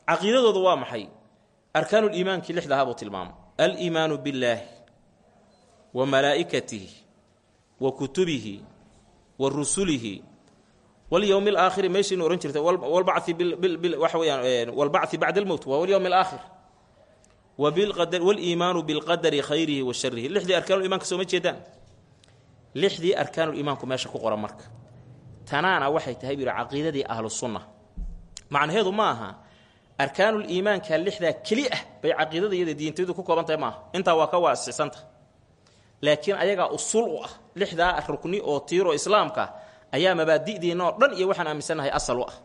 caqiidadooda waa maxay arkaanuliimaankii lixda ahaa buu tilmaamay aliimaanu billaahi wa malaa'ikatihi wa kutubihi wa rusulihi walyowmi alaakhiri meeshiinu ohan jirtay walbaci waxa weyaan walbachi bacda almowt waa walyowmi alaakhir waliimaanu bilqadari khayrihi wa sharihi lixdii arkaanulimaanka sooma jeedaan? Lixdii arkaanulimaanku meesha ku qoran marka. Tanaana waxay tahay buu yihi caqiidadii ahlusunna macnaheedu ma aha arkaanuliimaanka lixdaa keli ah bay caqiidada iyada diintaydu ku kooban tahay maaha. Waa ka waasicsanta laakiin ayagaa usul u ah lixdaa rukni oo tiiro islaamka ayaa mabaadi'diina oo dhan iyo waxaan aaminsannahay asal u ah.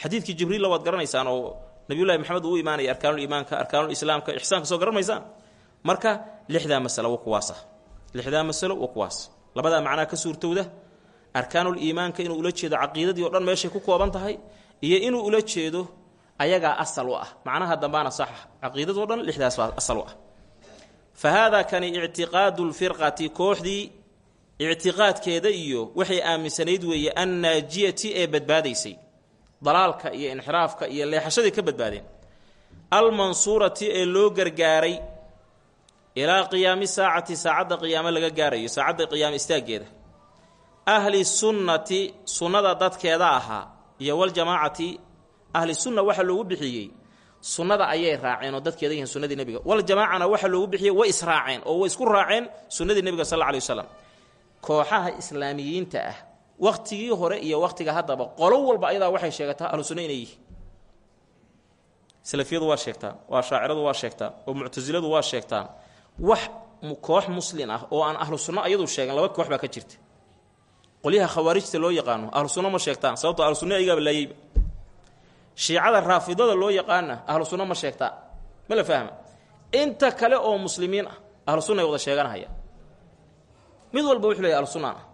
Xadiidkii jibriilla waad garanaysaan oo nabiyullahi maxamed uu u imaanaya arkaanuliimaanka arkaanulislaamka ixsaanka soo garanaysaan. Marka lixdaa masalo wa kuwaasa lixdaa masalo wa kuwaas labadaa macnaa ka suurtowda. Arkaanuliimaanka inuu ula jeedo caqiidadii o dhan meeshay ku kooban iyo inuu ula jeedo ayagaa asal u ah. Macnaha dambaana saxa caqiidado dhan lixdaas baa asal u ah. Fa haadaa kani ictiqaadu lfirqati kooxdii ictiqaadkeeda iyo waxay aaminsanayd weeye annaajiyati ee badbaadaysay. Dalaalka iyo inxiraafka iyo leexashaday ka badbaadeen. Almansuurati ee loo gargaaray ilaa qiyaami saacati saacadda qiyaamo laga gaarayo saacadda qiyaamo istaaggeeda. Ahli sunnati sunnada dadkeeda ahaa iyo waljamaacati ahli sunna waxaa loogu bixiyey. Sunnada ayay raaceen oo dadkeeda yihiin sunnadii nebiga. Waljamaacana waxaa loogu bixiyey way israaceen oo way isku raaceen sunnadii nebiga sal alla alay kooxaha islaamiyiinta ah wakhtigii hore iyo wakhtiga haddaba qolo walba ayadaa waxay sheegataa ahlu sunna inay salafiyadu waa sheegtaa waa shaaciradu waa sheegtaa oo muctasiladu waa sheegtaan wax koox muslin ah oo aan ahlu sunno ayadu sheegan laba koox baa ka jirta. Qolyaha khawaarijta loo yaqaano ahlu sunno ma sheegtaan sababto ahlu sunna ayagaaba laayeyba shiicada raafidada loo yaqaana ahlu sunno ma sheegtaa? Ma la fahma? Inta kale oo muslimiin ah ahlu sunna ay wada sheeganahaya mid walba wuxuu leeyahy ahlu sunnaan ah.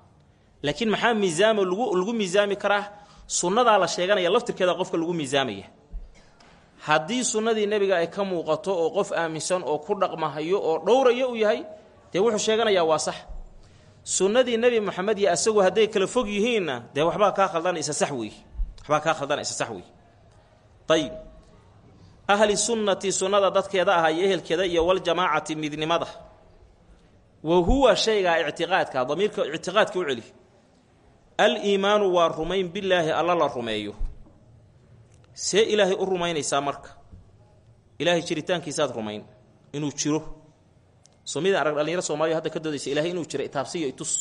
Laakiin maxaa miisaamo lagu lagu miisaami karaa? Sunnadaa la sheeganaya laftirkeeda qofka lagu miisaamaya. Haddii sunnadii nebiga ay ka muuqato oo qof aaminsan oo ku dhaqmahayo oo dhowrayo uu yahay dee wuxuu sheeganayaa waa sax. Sunnadii nebi moxamed iyo asagu hadday kala fog yihiinna dee waxbaa kaa khaldanaysa sax wey waxbaa kaa khaldanaysa sax wey ayib ahli sunnati sunnada dadkeeda aha iyo ehelkeeda iyo waljamaacati midnimada. Wa huwa shaygaa ictiqaadka damiirka ictiqaadka u celi. Al-iimaanu waa rumayn bilaahi alla la rumeeyo. See ilaahay u rumaynaysaa marka. Ilaahay jiritaankiisaad rumayn inuu jiro. Soomida arag dhallinyaro soomaliya hadda ka doodaysa ilahay inuu jiro itaabsiyo itus.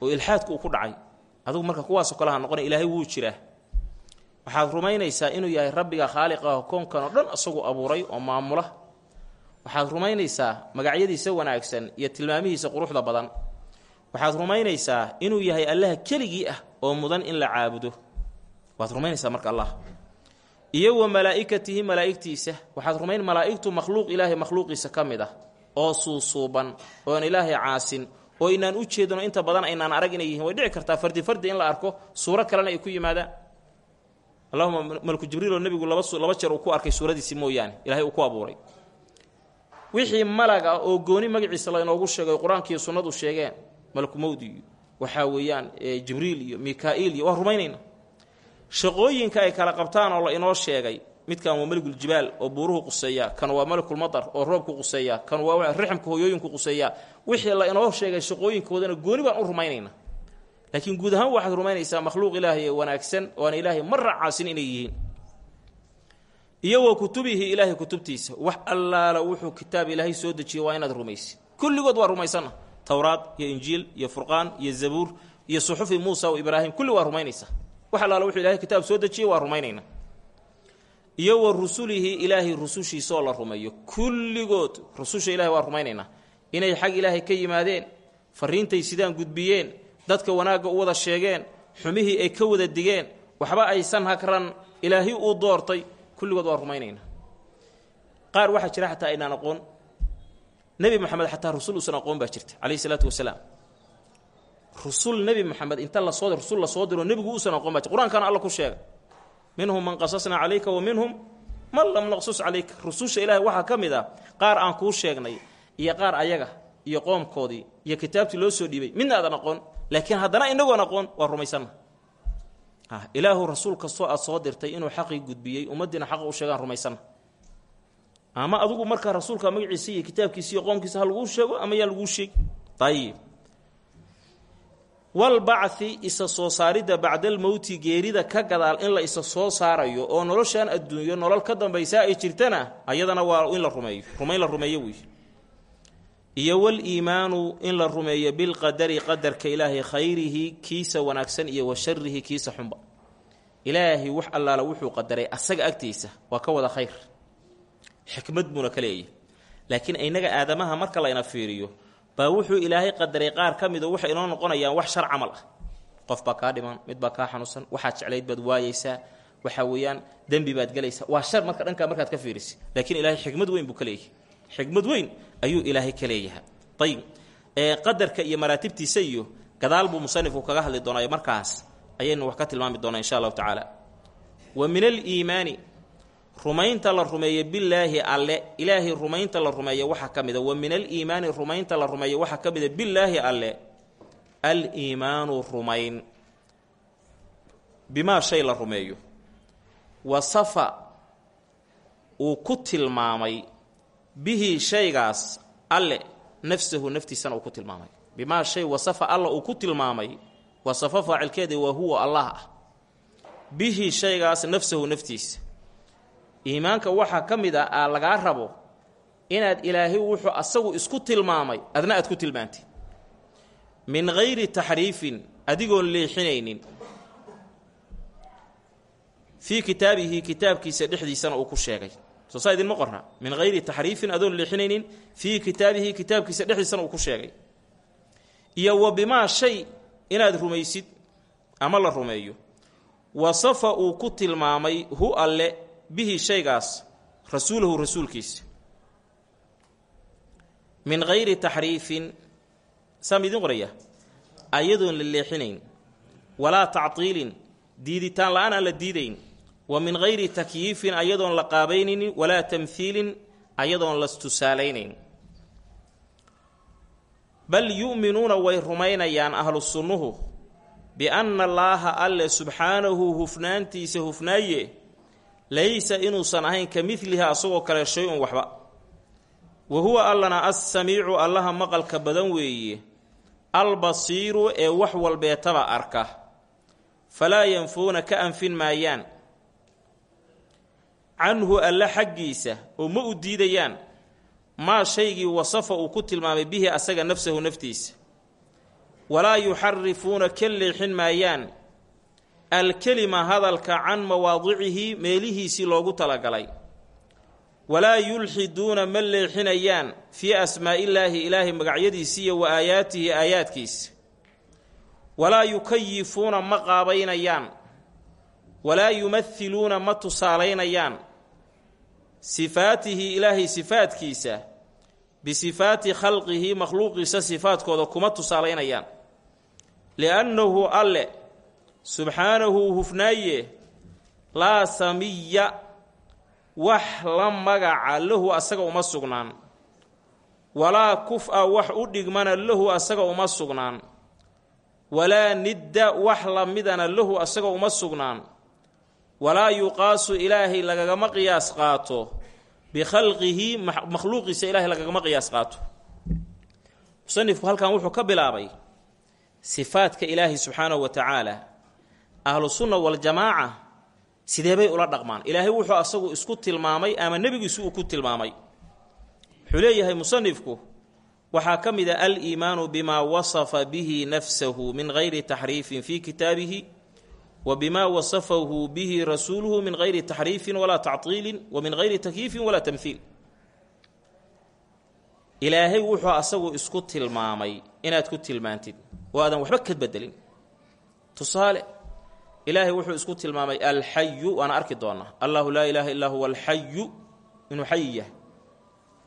Oo ilxaadku uu ku dhacay. Adugu marka kuwaasoo kale ha noqona ilaahay wuu jiraa waxaad rumaynaysaa inuu yahay rabbiga khaaliqaho koonkan oo dhan isagu abuuray oo maamula. Waxaad rumaynaysaa magacyadiisa wanaagsan iyo tilmaamihiisa quruxda badan. Waxaad rumaynaysaa inuu yahay allaha keligii ah oo mudan in la caabudo. Waad rumaynaysaa marka allah. Iyo malaa'ikatihi malaa'igtiisa. Waxaad rumayn malaa'igtu makhluuq ilaahay makhluuqiisa ka mid ah oo suusuuban oon ilaahay caasin oo inaan u jeedino inta badan aynaan arag inay yihiin. Way dhici kartaa fardi fardi in la arko. Suuro kalena ay ku yimaadaan allahuma malku jibriiloo nebigu laba jeer uu ku arkay suuradiisi mooyaane ilahay uu ku abuuray. Wixii malag ah oo gooni magaciisa la inoogu sheegay qur'aankiiyo sunnadu sheegeen malku mawd iyo waxaa weeyaan jibriil iyo mika-iil iyo waa rumaynayna. Shaqooyinka ay kala qabtaan oo la inoo sheegay midkan waa meliguljibaal oo buuruhu quseeya kan waa melikulmadar oo roobku quseeya kan waa rixmka hooyooyinku quseeya wixii la inoo sheegay shaqooyinkoodana gooni baan u rumaynayna laakiin guud ahaan waxaad rumaynaysaa makhluuq ilaahay wanaagsan oo aan ilaahay marra caasin inay yihiin. Iyo wa kutubihi ilaahay kutubtiisa wax allaala wuxuu kitaab ilaahay soo dejiyey waa inaad rumaysid. Kulligood waa rumaysanna towraad iyo injiil iyo furqaan iyo zabuur iyo suxufi muusa o ibraahim kulli waa rumaynaysaa wax allaala wuxuu ilahay kitaab soo dejiyey waa rumaynayna. Iyo wa rusulihi ilaahay rusushiisa oo la rumeeyo. Kulligood rususha ilahay waa rumaynaynaa inay xag ilaahay ka yimaadeen fariintay sidaan gudbiyeen dadka wanaagga u wada sheegeen xumihii ay ka wada digeen waxba aysan hagran ilaahi uu doortay kulligood waa rumaynaynaa. Qaar waxaa jira xataa aynaan aqoon nebi moxamed xataa rusul uusan aqoon baa jirta calayhi isalaatu wasalaam. Rusul nebi moxamed inta la soo rusul la soo diro nebigu uusan aqoon baa jirta qur'aankana alla ku sheega. Minhum man qasasnaa calayka wa minhum man lam naqsus calayka. Rususha ilaahay waxaa ka mid ah qaar aan kuu sheegnay iyo qaar ayaga iyo qoomkoodii iyo kitaabtii loo soo dhiibay midna aadan aqoon laakiin haddana inagoon aqoon waa rumaysanna ilaahu rasuul kastoo aad soo dirtay inuu xaqii gudbiyey ummaddiina xaqa u sheegaan rumaysanna ama adugu markaa rasuulka magaciisa iyo kitaabkiisa iyo qoomkiisa ha laguu sheego ama yaa laguu sheegi? Ayib walbacthi isa soo saaridda bacdalmowti geerida ka gadaal in la isa soo saarayo oo noloshan adduunyo nolol ka dambaysaa ay jirtana ayadana waa in la rumeeyo. Rumayn la rumeeyo wey iyo wal-iimaanu in la rumeeyo bilqadari qadarka ilaahay khayrihi kiisa wanaagsan iyo wa sharihi kiisa xunba. Ilaahay wax allaala wuxuu qadaray asaga agtiisa waa ka wada khayr. Xikmad buuna ka leeyahy laakiin inaga aadamaha marka layna fiiriyo baa wuxuu ilaahay qadaray qaar ka mido waxay inoo noqonayaan wax shar camal ah. Qof baa kaa dhiman mid baa kaa xanuunsan waxaad jeclayd baad waayeysaa waxaa weeyaan dembi baad gelaysaa waa shar marka dhankaa markaad ka fiirisa laakiin ilaahay xikmad weyn buu ka leeyahay. Xikmad weyn ayuu ilaahay ka leeyahay. Ayib ee qadarka iyo maraatibtiisa iyo gadaal buu musanifku kaga hadli doonaayo markaas ayaynu wax ka tilmaami doonaa insha allahu tacaala. Wa min aliimaani rumaynta la rumeeyo bilaahi alle ilaahay rumaynta la rumeeyo waxaa ka mida. Wa min aliimaani rumaynta la rumeeyo waxaa ka mida bilaahi alle aliimaanu rumayn. Bimaa shay la rumeeyo. Wasafa uu ku tilmaamay bihi shaygaas alle nafsahu naftiisana uu ku tilmaamay. Bimaa shay wasafa alla uu ku tilmaamay wasafa faacilkeeda waa huwa allah ah. Bihi shaygaas nafsahu naftiisa. Iimaanka waxaa ka mid a aa lagaa rabo inaad ilaahay wuxuu asagu isku tilmaamay adna aad ku tilmaantid min hayri taxriifin adigoon leexinaynin. Fii kitaabihi kitaabkiisa dhexdiisana uu ku sheegay soo saa idinma qorna. Min hayri taxriifin adoon leexinaynin fii kitaabihi kitaabkiisa dhexdiisana uu ku sheegay. Iyo wa bimaa shay inaad rumaysid ama la rumeeyo. Wasafa uu ku tilmaamay hu alle bihi shaygaas rasuulahu rasuulkiisa. Min hayri taxriifin saam idin qoraya ayadoon la leexinayn. Walaa tactiilin diiditaan la'aan aan la diidayn wa min gayri takyiifin ayadoon la qaabaynaynin walaa tamhiilin ayadoon las tusaalaynayn bal yu'minuuna way rumaynayaan ahlu sunnuhu bianna allaaha alle subxaanahu hufnaantiisa hufnaaye laysa inuusan ahayn ka midliha asagoo kale shay-un waxba. Wa huwa allana assamiicu allaha maqalka badan weeye albasiiru ee wax walbeetaba arka. Falaa yanfuuna ka anfin maayaan canhu alle xaggiisa oo ma u diidayaan maa shaygii wasafa uu ku tilmaamay bihi asaga nafsahu naftiisa. Walaa yuxarifuuna ka leexin maayaan. Alkelima hadalka can mawaadicihi meelihiisii loogu talagalay. Walaa yulxiduuna ma leexinayaan fii asmaa'illaahi ilaahay magacyadiisiiyo wa aayaatihi aayaadkiisa. Walaa yukayifuuna ma qaabaynayaan walaa yumahiluuna ma tusaalaynayaan. Sifaatihi ilaahay sifaadkiisa bisifaati khalqihi makhluuqiisa sifaadkooda kuma tusaalaynayaan. Liannahu alle subxaanahu hufnaaye laa samiya wax la magaca lahu asaga uma sugnaan. Walaa kuf-a wax u dhigmana lahu asaga uma sugnaan. Walaa nidda wax lamidana lahu asaga uma sugnaan walaa yuqaasu ilaahay lagagama qiyaas qaato. Bikhalqihi makhluuqiisa ilaahay lagagama qiyaas qaato. Musanifku halkan wuxuu ka bilaabay sifaadka ilaahay subxaanahu wa tacaala ahlu sunna waljamaaca sidee bay ula dhaqmaan? Ilaahay wuxuu asagu isku tilmaamay ama nebigiisu uu ku tilmaamay? Wuxuu leeyahay musanifku waxaa ka mid a aliimaanu bimaa wasafa bihi nafsahu min gayri taxriifin fii kitaabihi wa bimaa wasafahu bihi rasuuluhu min gayri taxriifin walaa tactiilin wa min gayri takyiifin walaa tamhiil ilaahay wuxuu asagu isku tilmaamay inaad ku tilmaantid oo aadan waxba ka bedelin tusaale ilaahay wuxuu isku tilmaamay alxayu waana arki doonaa. Allahu laa ilaaha illaa huwa alxayu inuu xayi yahay.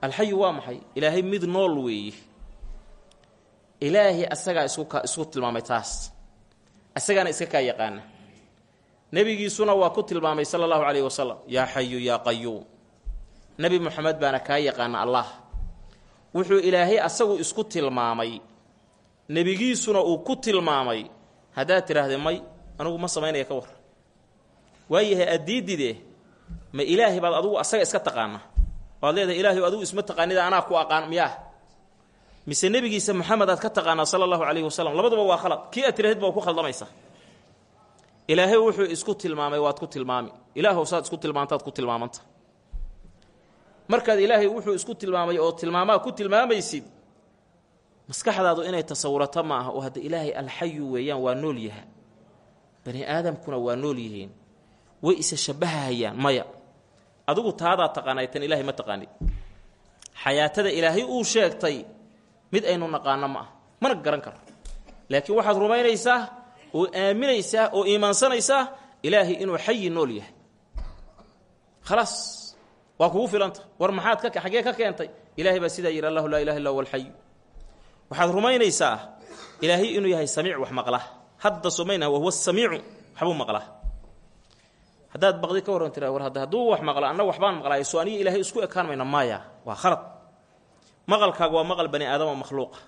Alxayu waa maxay? Ilaahay mid nool weeye ilaahay asagaa isku isku tilmaamay taas. Asagaana iska kaa yaqaana nebigiisuna waa ku tilmaamay sala allahu calayhi wasalam yaa xayu yaa qayuum nebi moxamed baana kaa yaqaana allah. Wuxuu ilaahay asagu isku tilmaamay. Nebigiisuna uu ku tilmaamay. Haddaad tidhaahdee may anugu ma samaynaya ka war. Waayahay addiidide ma ilaahay baad adugu asaga iska taqaana waad leedahay ilaahay adigu isma taqaanida anaa ku aqaan miyaah? Mise nebigiisa maxamed aad ka taqaanaa sala allahu calayhi wasalam labaduba waa khalad. Kii aad tirahdid baa ku khaldamaysa ilaahay wuxuu isku tilmaamay waad ku tilmaami. Ilaahw saad isku tilmaantaad ku tilmaamanta. Markaad ilaahay wuxuu isku tilmaamay oo tilmaamaa ku tilmaamaysid maskaxdaadu inay tasawurato ma oo hadda ilaahay alxayu weeyaan waa nool yaha bani aadamkuna waa nool yihiin. Way isa shabahahayaan maya. Adigu taadaa taqaanay tan ilaahay ma taqaanid xayaatada ilaahay uu sheegtay mid aynu naqaano ma ah mana garan karo. Laakiin waxaad rumaynaysaa oo aaminaysaa oo iimaansanaysaa ilaahay inuu xayi nool yahay. Khalaas waa kugu filanta. War maxaad ka xaggee ka keentay? Ilaahay baa sidaa yidhi allahu laa ilaha illa huwa alxayu waxaad rumaynaysaa ilaahay inuu yahay samiic wax maqla. Hadda somayna wahuwa samiicu waxbuu maqlaa haddaad baqdi ka warran tira war hadda hadduu wax maqla annaga waxbaan maqlaay soo aniga ilaahay isku ekaan mayna maya waa khalad. Maqalkaaga waa maqal bani aadam oo makhluuqa.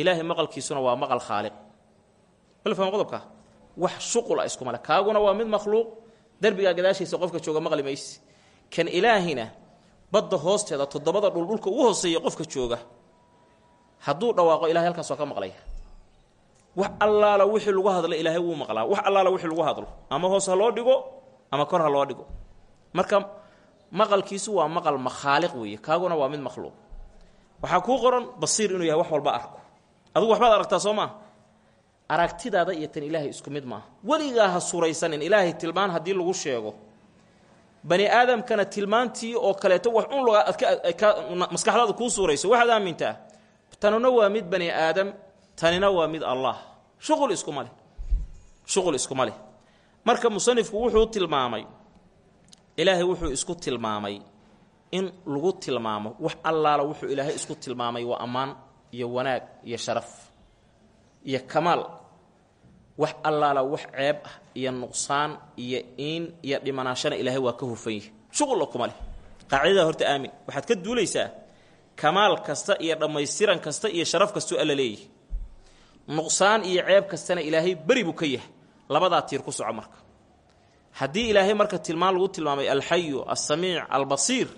Ilaahay maqalkiisuna waa maqal khaaliq bal fahma qodobka? Wax shuqula iskuma le kaaguna waa mid makhluuq. Derbigaa gadaashiisa qofka jooga maqli kan ilaahina badda hoosteeda toddobada dhul dhulka ugu hooseeya qofka jooga hadduu dhawaaqo ilahay halkaas ka maqlaya wax allaala wixii lagu hadlo ilaahay wuu maqlaa. Wax allaala wixii lagu hadlo. Ama hoos ha loo dhigo ama kor ha loo dhigo. Marka maqalkiisu waa maqal makhaaliq weeye. Kaaguna waa mid makhluuq. Waxaa kuu qoran basiir inuu yahay wax walba arko. Adugu waxbaad aragtaa soo aragtidaada iyo tan ilaahay isku mid maaha. Weligaa ha suraysanin ilaahay tilmaan haddii lagu sheego. Bani aadamkana tilmaantii oo kaleeto wax un ka maskaxdaada kuu suurayso. Waxaad aamintaa? Tanuna waa mid bani aadam tanina waa mid allah. Shuqul iskuma leh. Shuqul iskuma leh. Marka musanifku wuxuu tilmaamay ilaahay wuxuu isku tilmaamay in lagu tilmaamo wax allaala wuxuu ilaahay isku tilmaamay waa ammaan iyo wanaag iyo sharaf iyo kamaal wax allaala wax ceeb ah iyo nuqsaan iyo iin iyo dhimanaashana ilaahay waa ka hufan yahi shuqulna kuma leh. Qaacidada horta aamin. Waxaad ka duulaysaa kamaal kasta iyo dhammaystiran kasta iyo sharaf kastoo alla leeyahy nuqsaan iyo ceeb kastana ilaahay beri buu ka yahay. Labadaa tiir ku soco marka. Haddii ilaahay marka tilmaan lagu tilmaamay alxayu alsamiic albasiir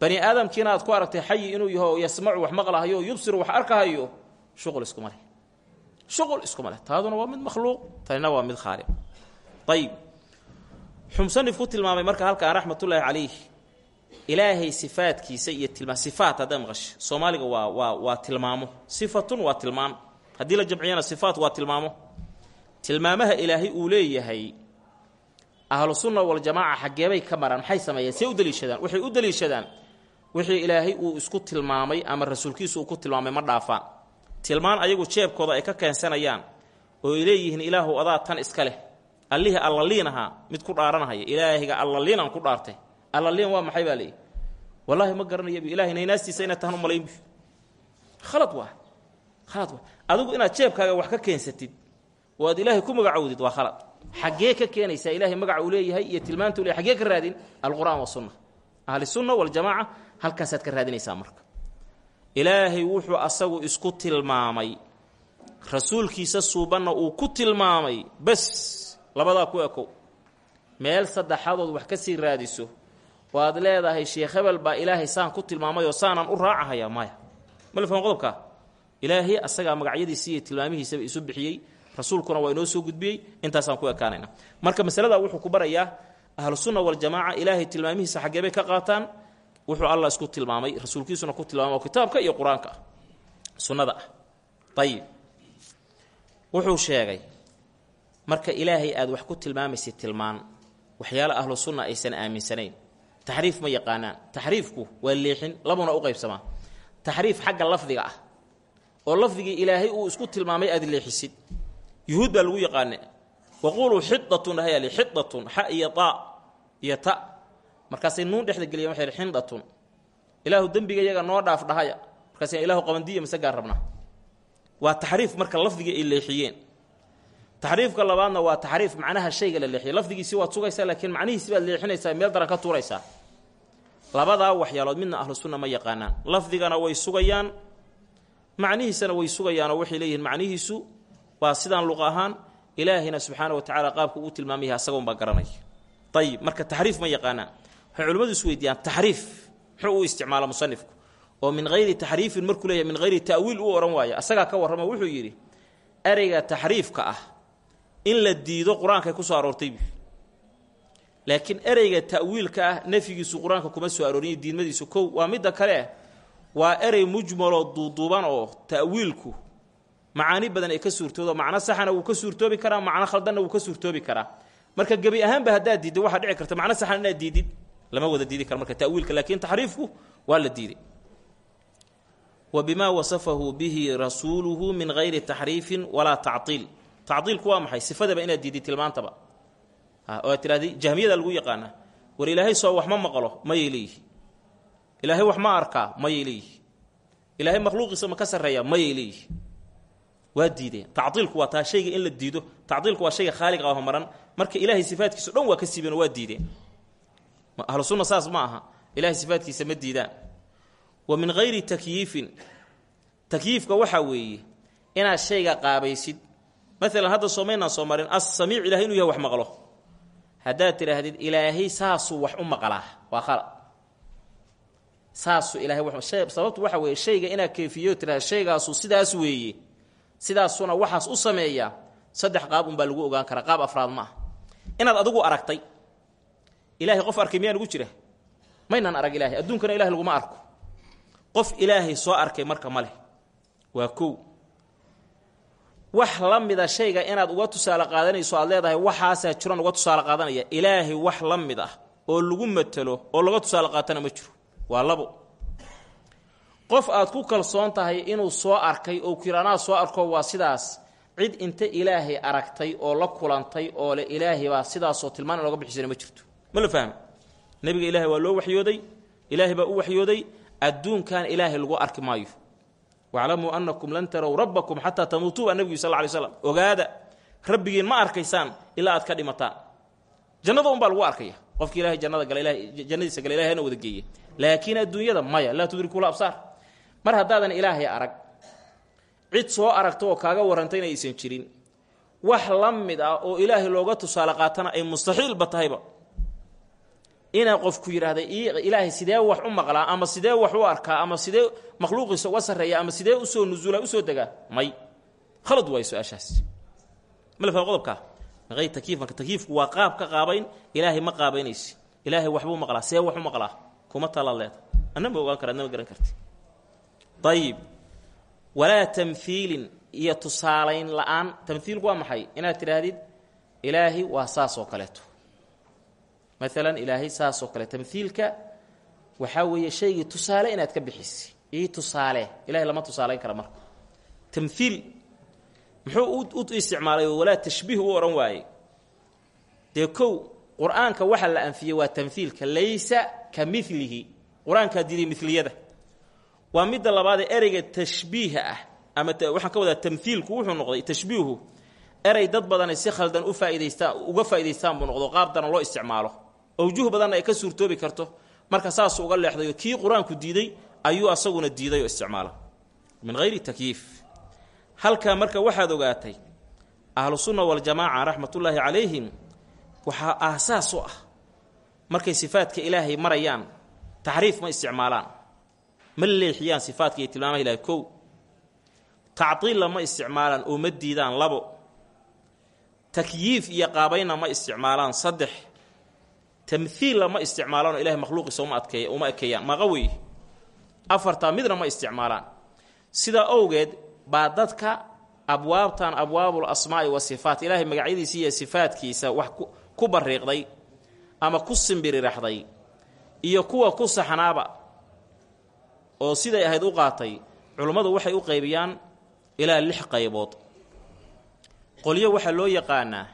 bani aadamkiina aad ku aragtay xayi inuu yaho yasmacu wax maqlahayo yubsiru wax arkahayo shuqul iskuma leh shuqul iskuma leh taaduna waa mid makhluuq tanina waa mid khaaliq ayib wuxuu musanif ku tilmaamay marka halkaan raxmatullaahi calayh ilaahay sifaadkiisa iyo tilmaa sifaat haddaa maqasho soomaaliga waa waa waa tilmaamo sifatun waa tilmaan haddii la jamciyana sifaat waa tilmaamo tilmaamaha ilaahay uu leeyahay ahlu sunna waljamaaca xaggeebay ka maraan maxay sameeyeen see u daliishadaan waxay u daliishadaan wixii ilaahay uu isku tilmaamay ama rasuulkiisu uu tilmaan ayagu jeebkooda ay ka keensanayaan oo ay leeyihiin ilaahu adaa tan iska leh. Allihii allaliin ahaa mid ku dhaaranahaya ilaahiga allaliinaan ku dhaartay. Allaliin waa maxay baa leeyihi wallaahi ma garanayabu ilahay naynaastiisa inay tahan u malaynbu khalad waa khalad adigu inaad jeebkaaga wax ka keensatid oo aad ilaahay ku magacowdid waa khalad. Xaggee ka keenaysaa ilaahay magaca uu leeyahay iyo tilmaantu leeyahay xaggee ka raadin alqur'aan wasunna ahlisunna waljamaaca halkaasaad ka raadinaysaa marka ilaahay wuxuu asagu isku tilmaamay. Rasuulkiisa suubanna uu ku tilmaamay. Bes labadaa ku ekow. Meel saddexaadood wax ka sii raadiso. Oo leedahay sheekh hebel baa ilaahay saan ku tilmaamayoo saanaan u raacahayaa maya ma la faham qodobkaa ilaahay asagaa magacyadiisi iyo tilmaamihiisaba isu bixiyey. Rasuulkuna waa inoo soo gudbiyey. Intaasaan ku ekaanayna. Marka masaladaa wuxuu ku barayaa ahlusunna waljamaaca ilaahay tilmaamihiisa xaggeebay ka qaataan wuxuu allah isku tilmaamay rasuulkiisuna ku tilmaamay oo kitaabka iyo qur'aanka ah sunnada. Ah ayib wuxuu sheegay marka ilaahay aad wax ku tilmaamaysid tilmaan waxyaala ahlu sunna aysan aaminsanayn. Taxriif ma yaqaanaan. Taxriifku waa leexin labuna u qaybsamaa. Taxriif xagga lafdiga ah oo lafdigii ilaahay uu isku tilmaamay aad leexisid. Yuhuud baa lagu yaqaane waquuluu xidatun hayaali xidatun xa iyo taa iyo ta markaasay nuun dhexda geliyan waxay xindatun. Ilaahu dembiga iyaga noo dhaaf dhahaya markaas ilaahu qabandiya mase gaar rabnaa waa taxriif marka lafdigii ay leexiyeen. Taxriifka labaadna waa taxriif macnaha shayga la leexiyay lafdigiisi waad sugaysaa laakiin macnihiisi baad leexinaysaa meel daran ka tuuraysaa. Labadaa waxyaalood midna ahlu sunna ma yaqaanaan. Lafdigana way sugayaan macnihiisana way sugayaanoo waxay leeyihiin macnihiisu waa sidaan luq ahaan ilaahina subxaana wa tacaala qaabka uu tilmaamaya asagoonbaa garanaya ayib marka taxriif ma yaqaanaan waxay culimmadu is weydiiyaan taxriif muxuu u isticmaala musanifku? oo min hayri taxriifin markuu leeyahy min hayri ta'wiil u odhan waayo. Asagaa ka warramo wuxuu yidhi ereyga taxriifka ah in la diido qur'aankay ku soo aroortay laakiin ereyga ta'wiilka ah nafyigiisu qur'aanka kuma soo arooriyo diidmadiisu kow. Waa midda kale waa erey mujmaloo duuduuban oo ta'wiilku macaani badan ay ka suurtoodo macno saxana wuu ka suurtoobi karaa macno khaldanna wuu ka suurtoobi karaa. Marka gebi ahaanba haddaad diiddo waxaa dhici karta macno saxan inaad diidid lama wada diidi karo marka ta'wiilka laakiin taxriifku waa la diiday. Wa bimaa wasafahu bihi rasuuluhu min hayri taxriifin walaa tactiil. Tactiilku waa maxay? Sifadaba inaad diidid tilmaantaba. Oo aad tidhahdi jahmiyada lagu yaqaanaa war ilaahay soo wax ma maqlo mayay leeyihi. Ilaahay wax ma arkaa mayay leeyihi. Ilaahay makhluuqiisa ma ka sarreeya mayay leeyihi. Waa diideen. Tactiilku waa taa shayga in la diido. Tactiilku waa shayga khaaliqa aho maran marka ilaahay sifaadkiisa dhan waa ka siibeen waa diideen ahlu sunna saas ma aha. Ilahay sifaadkiisa ma diidaan. Wa min hayri takyiifin. Takyiifka waxaa weeye inaad shayga qaabaysid. Maalan hadda soomaynaan soo marin assamiic ilahay inuu yahay wax maqlo. Haddaad tidhaahdid ilaahay saasuu wax u maqlaa. Waa khalad saasuu ilahay sababtu waxa weeye shayga inaad keefiyo tidhahda shaygaasu sidaas weeye. Sidaasuna waxaas u sameeyaa saddex qaab unbaa lagu ogaan karaa qaab afraad ma inaad adigu aragtay ilaahay qof arkay miyaa nugu jira? Maynaan arag ilaahay adduunkana ilahay laguma arko. Qof ilaahay soo arkay marka ma leh. Waa kow. Wax la mida shayga inaad uga tusaale qaadanayso aad leedahay waxaasaa jiran uga tusaale qaadanaya. Ilaahay wax la mid ah oo lagu matalo oo laga tusaale qaatana ma jiro. Waa labo. Qof aad ku kalsoon tahay inuu soo arkay oo kiranaa soo arko waa sidaas. Cid inta ilaahay aragtay oo la kulantay oo le ilaahay baa sidaasoo tilmaan inooga bixisana ma jirto ma la fahmi? Nebiga ilaahay waa loo waxyooday ilaahay baa u waxyooday adduunkan ilaahay lagu arki maayo. Waclamuu annakum lan tarow rabbakum xataa tamuutuu baa nebigu sal ly slam ogaada rabbigiin ma arkaysaan ilaa aad ka dhimataan. Jannada unbaa lagu arkaya. Qofki ilahay jannada ilahay jannadiisa gala ilahay hana wada geeye laakiin adduunyada maya laa tudrikul absaar. Mar haddaadan ilaahay arag cid soo aragta oo kaaga warrantayna aysan jirin wax la mid ah oo ilaahay looga tusaale qaatana ay mustaxiilba tahayba inaa qofku yidhaahda ilaahay sidee wax u maqlaa? Ama sidee wax u arkaa? Ama sidee makhluuqiisa uga sarreeya ama sidee u soo nusuulaa u soo degaa? May. Khalad waayo su'aashaas. Malfa qodobkaa ay takiif marka takiifku waa qaab ka qaabayn ilaahay ma qaabaynaysi. Ilaahay waxbuu maqlaa see wax u maqlaa. Kuma talaad leeda anna ogaan kara adna garan karti ayib walaa tamhiilin iyo tusaalayn la'aan. Waa maxay? Inaad tidhaahdid ilaahi waa saas kaleeto maalan ilaahay saas oo kale tamhiilka waxaa weeye shaygii tusaale inaad ka bixisi. Ii tusaale ilahay lama tusaalayn kara marka. Tamhiil muxuu u isticmaalay? Oo walaa tashbiih u odhan waayey. Dee kow qur'aanka waxa la anfiyey waa tamhiilka laysa ka milihi qur'aankaa diiday miliyada waa midda labaadee ereyga tashbiiha ah ama waxaan ka wadaa tamhiilku wuxuu noqday tashbiihu erey dad badanay si khaldan u faaidaystaan uga faa'idaystaan buu noqdo qaab daran loo isticmaalo awjuh badanna ay ka suurtoobi karto. Marka saasuu uga leexdayo kii qur'aanku diiday ayuu asaguna diiday oo isticmaala. Min hayri takyiif halkaa marka waxaad ogaatay ahlusunna waljamaaca raxmatullaahi calayhim waxaa aasaas ah. Markay sifaadka ilaahay marayaan taxriif ma isticmaalaan. Ma leexiyaan sifaadka iyo tilmaamaha ilahay kow. Ma isticmaalaan oo ma diidaan labo. Takyiif iyo qaabaynna ma isticmaalaan saddex tamhiilla ma isticmaalaan oo ilahay makhluuqiisa uma adkeey uma ekeeyaan maqa wey afartaa midna ma isticmaalaan. Sidaa owgeed baa dadka abwaabtan abwaabul asmaa'i wa sifaat ilaahay magacyadiisa iyo sifaadkiisa wax ku bariiqday ama ku simbiririxday iyo kuwa ku saxnaaba oo siday ahayd u qaatay culummadu waxay u qaybiyaan ilaa lix qaybood. Qolyo waxaa loo yaqaanaa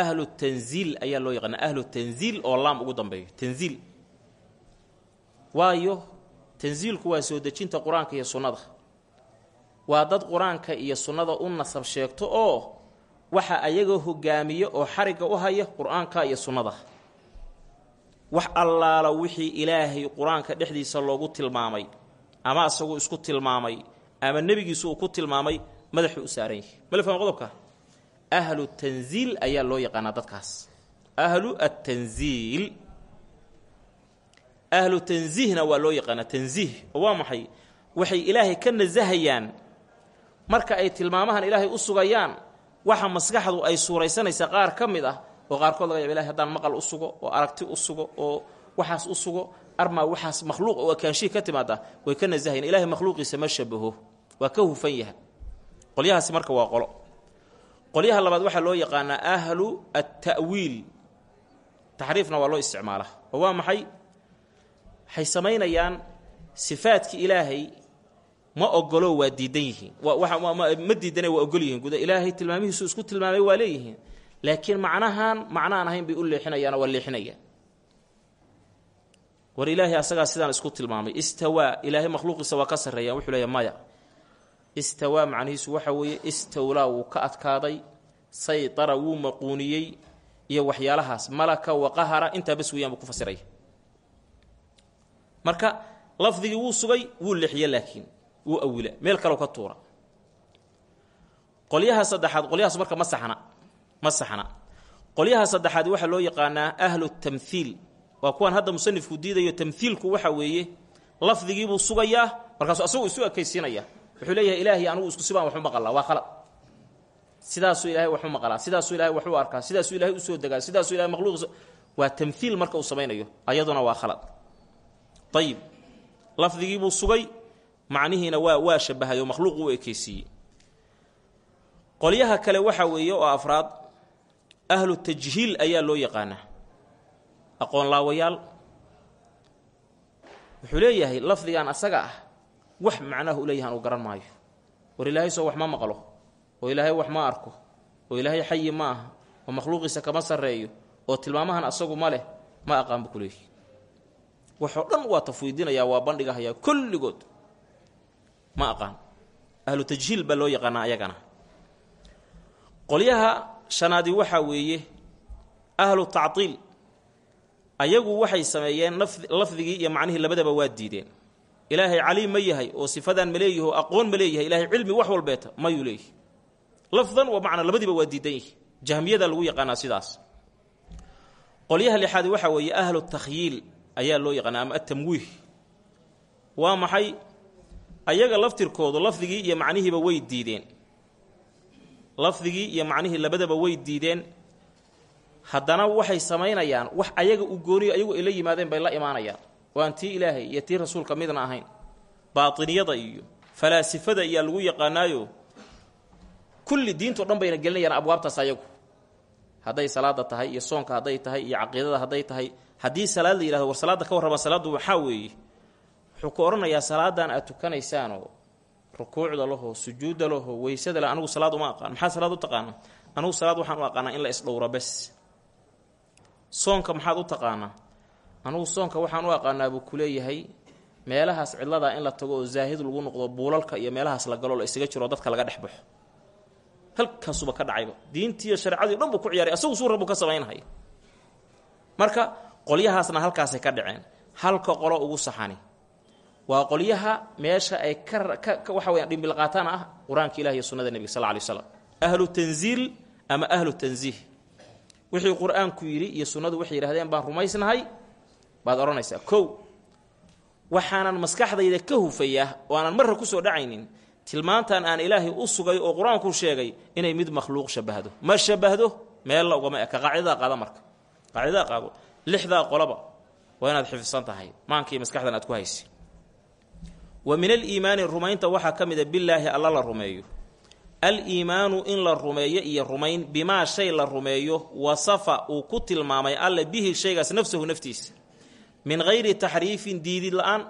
ahlu tanziil ayaa loo yaqaanaa. Ahlu tanziil oo laam ugu dambeeyo. Tanziil waayo tanziilku waa soo dejinta qur'aanka iyo sunnada. Waa dad qur'aanka iyo sunnada u nasab sheegto oo waxa ayaga hogaamiya oo xarigga u haya qur'aanka iyo sunnada. Wax allaala wixii ilaahay qur'aanka dhexdiisa loogu tilmaamay ama asaguu isku tilmaamay ama nebigiisu uu ku tilmaamay madaxuu u saaran yahay. Malfahma qodobka ahlu tanziil ayaa loo yaqaanaa dadkaas. Ahlu atanziil ahlu tanziihna waa loo yaqaanaa tanziih oo waa maxay? Waxay ilaahay ka nasahayaan marka ay tilmaamahan ilaahay u sugayaan waxa maskaxdu ay suuraysanaysa qaar ka mid ah oo qaarkood laga yaba ilahay haddaan maqal u sugo oo aragti u sugo oo waxaas u sugo armaa waxaas makhluuq oo akaanshihi ka timaada way ka nasahayan ilahay makhluuqiisa ma shabaho. Waa ka hufan yaha qolyahaasi marka waa qolo qolyaha labaad waxaa loo yaqaanaa ahlu atta'wiil. Taxriifna waa loo isticmaalaa. Oo waa maxay? Waxay samaynayaan sifaadki ilaahay ma ogolo waa diidan yihiin. Ma diidane waa ogol yihiin. Guda ilaahay tilmaamihiisu isku tilmaamay waa leeyihiin. Laakiin macnahan macnaan ahayn bay u leexinayaano waa leexinayaan war ilaahay asagaa sidaan isku tilmaamay. Istawaa ilaahay makhluuqiisa waa ka sarreeyaan wuxuu leeya maya istawaa macnihiisu waxa weeye istawlaa wuu ka adkaaday saytara wuu maquuniyey iyo waxyaalahaas malaka waqahara intaa bas weeyaan buu ku fasiraya marka lafdigii wuu sugay wuu leexiye laakiin wuu awila meel kaleo ka saddexaad qolyahaas loo yaqaanaa ahlu tamhiil waa kuwan hadda musanifku diidayo tamhiilku waxa weeye lafdigiibuu sugayaa markaasuu asagoo isu ekaysiinaya wuxuu leeyahay ilaahay anugu isku sibaan waxu maqalaa waa khalad. Sidaasuu ilahay waxu maqalaa sidaasuu ilahay waxu arkaa sidaasuu ilahay u soo degaa sidaasuu ilahay makhluuqiisa waa tamhiil marka uu samaynayo ayaduna waa khalad. Ayib lafdigiibuu sugay macnihiina waa waa shabahay oo makhluuq u ekeysiiyey qolyaha kale waxa weeye oo afraad ahlu tajhiil ayaa loo yaqaanaa. Aqoon laawayaal wuxuu leeyahay lafdigan asaga ah wax macnaha u leeyahan uu garan maayo. War ilaahay soo wax ma maqlo oo ilaahay wax ma arko oo ilaahay xayi ma aha oo makhluuqiisa kama sarreeyo oo tilmaamahan asagu ma leh ma aqaan buu ku leeyahy waxoo dhan waa tafwiidinayaa waa bandhigahayaa kulligood ma aqaan. Ahlu tajhiil baa loo yaqaanaa ayagana. Qolyaha shanaadi waxaa weeye ahlu tactiil ayagu waxay sameeyeen lafdigii iyo macnihii labadaba waa diideen ilaahay caliim ma yahay oo sifadan ma leeyahi oo aqoon ma leeyahay ilaahay cilmi wax walbeeta mayuu leeyahy lafdan wa macna labadiiba waa diidan yihi jahmiyada lagu yaqaanaa sidaas. Qolyaha lixaadi waxaa weeye ahlu takhyiil ayaa loo yaqaana ama atamwiih waa maxay? Ayaga laftirkoodu lafdigii iyo macnihiiba way diideen. Lafdigii iyo macnihii labadaba way diideen. Haddana waxay samaynayaan wax ayaga u gooniyo ayagu ay la yimaadeen bay la imaanayaan waan tii ilaahay iyo tii rasuulka midna ahayn. Baatiniyada iyo falaasifada ayaa lagu yaqaanaayo. Kulli diintao dhan bayna gelinayaan abwaabtaas ayagu. Hadday salaada tahay iyo soonka hadday tahay iyo caqiidada hadday tahay. Haddii salaad la yidhahdo war salaadda ka warrama salaaddu waxaa weeye. Wuxuu ku odhanayaa salaadan aad tukanaysaanoo rukuucda lahoo sujuudda lahoo weysada leh anigu salaad uma aqaan. Maxaa salaad u taqaanaa? Anigu salaad waxaan u aqaanaa in la isdhowro bes. Soonka maxaad u taqaanaa anugu soonka waxaan u aqaanaa buu ku leeyahay meelahaas cidladaa in la tago oo zaahid lagu noqdo buulalka iyo meelahaas la galo la isaga jiro dadka laga dhex baxo. Halkaasuba ka dhacayba. Diintiiyo shareecadii dhan buu ku ciyaaray asagu suu rabbu ka samaynhay marka qolyahaasna halkaasay ka dhaceen. Halka qolo ugu saxani. Waa qolyaha meesha ay ka waxa weyaan dhimbilqaataan ah qur'aanka ilahi iyo sunnada nebiga sal alay slam ahlu tanziil ama ahlu tansiih wixii qur'aanku yidhi iyo sunnadu waxay yidhahdeen baan rumaysnahay baad odhanaysaa kow waxaanan maskaxdayda ka hufayaa oo aanan marra ku soo dhacaynin tilmaantan aan ilaahay u sugay oo qur'aanku sheegay inay mid makhluuq shabahdo ma shabahdo meella ugama eka. Qaacidadaa qaada marka. Qaacidadaa qaado. Lixdaa qolaba waa inaad xifidsan tahay. Maanka iyo maskaxdan aad ku haysi. Wa min aliimaani rumaynta waxaa ka mida billaahi alla la rumeeyo. Al-iimaanu in la rumeeyo iyo rumayn bimaa shay la rumeeyo wasafa uu ku tilmaamay alle bihi shaygaas nafsahu naftiisa min hayri taxriifin diidid la'aan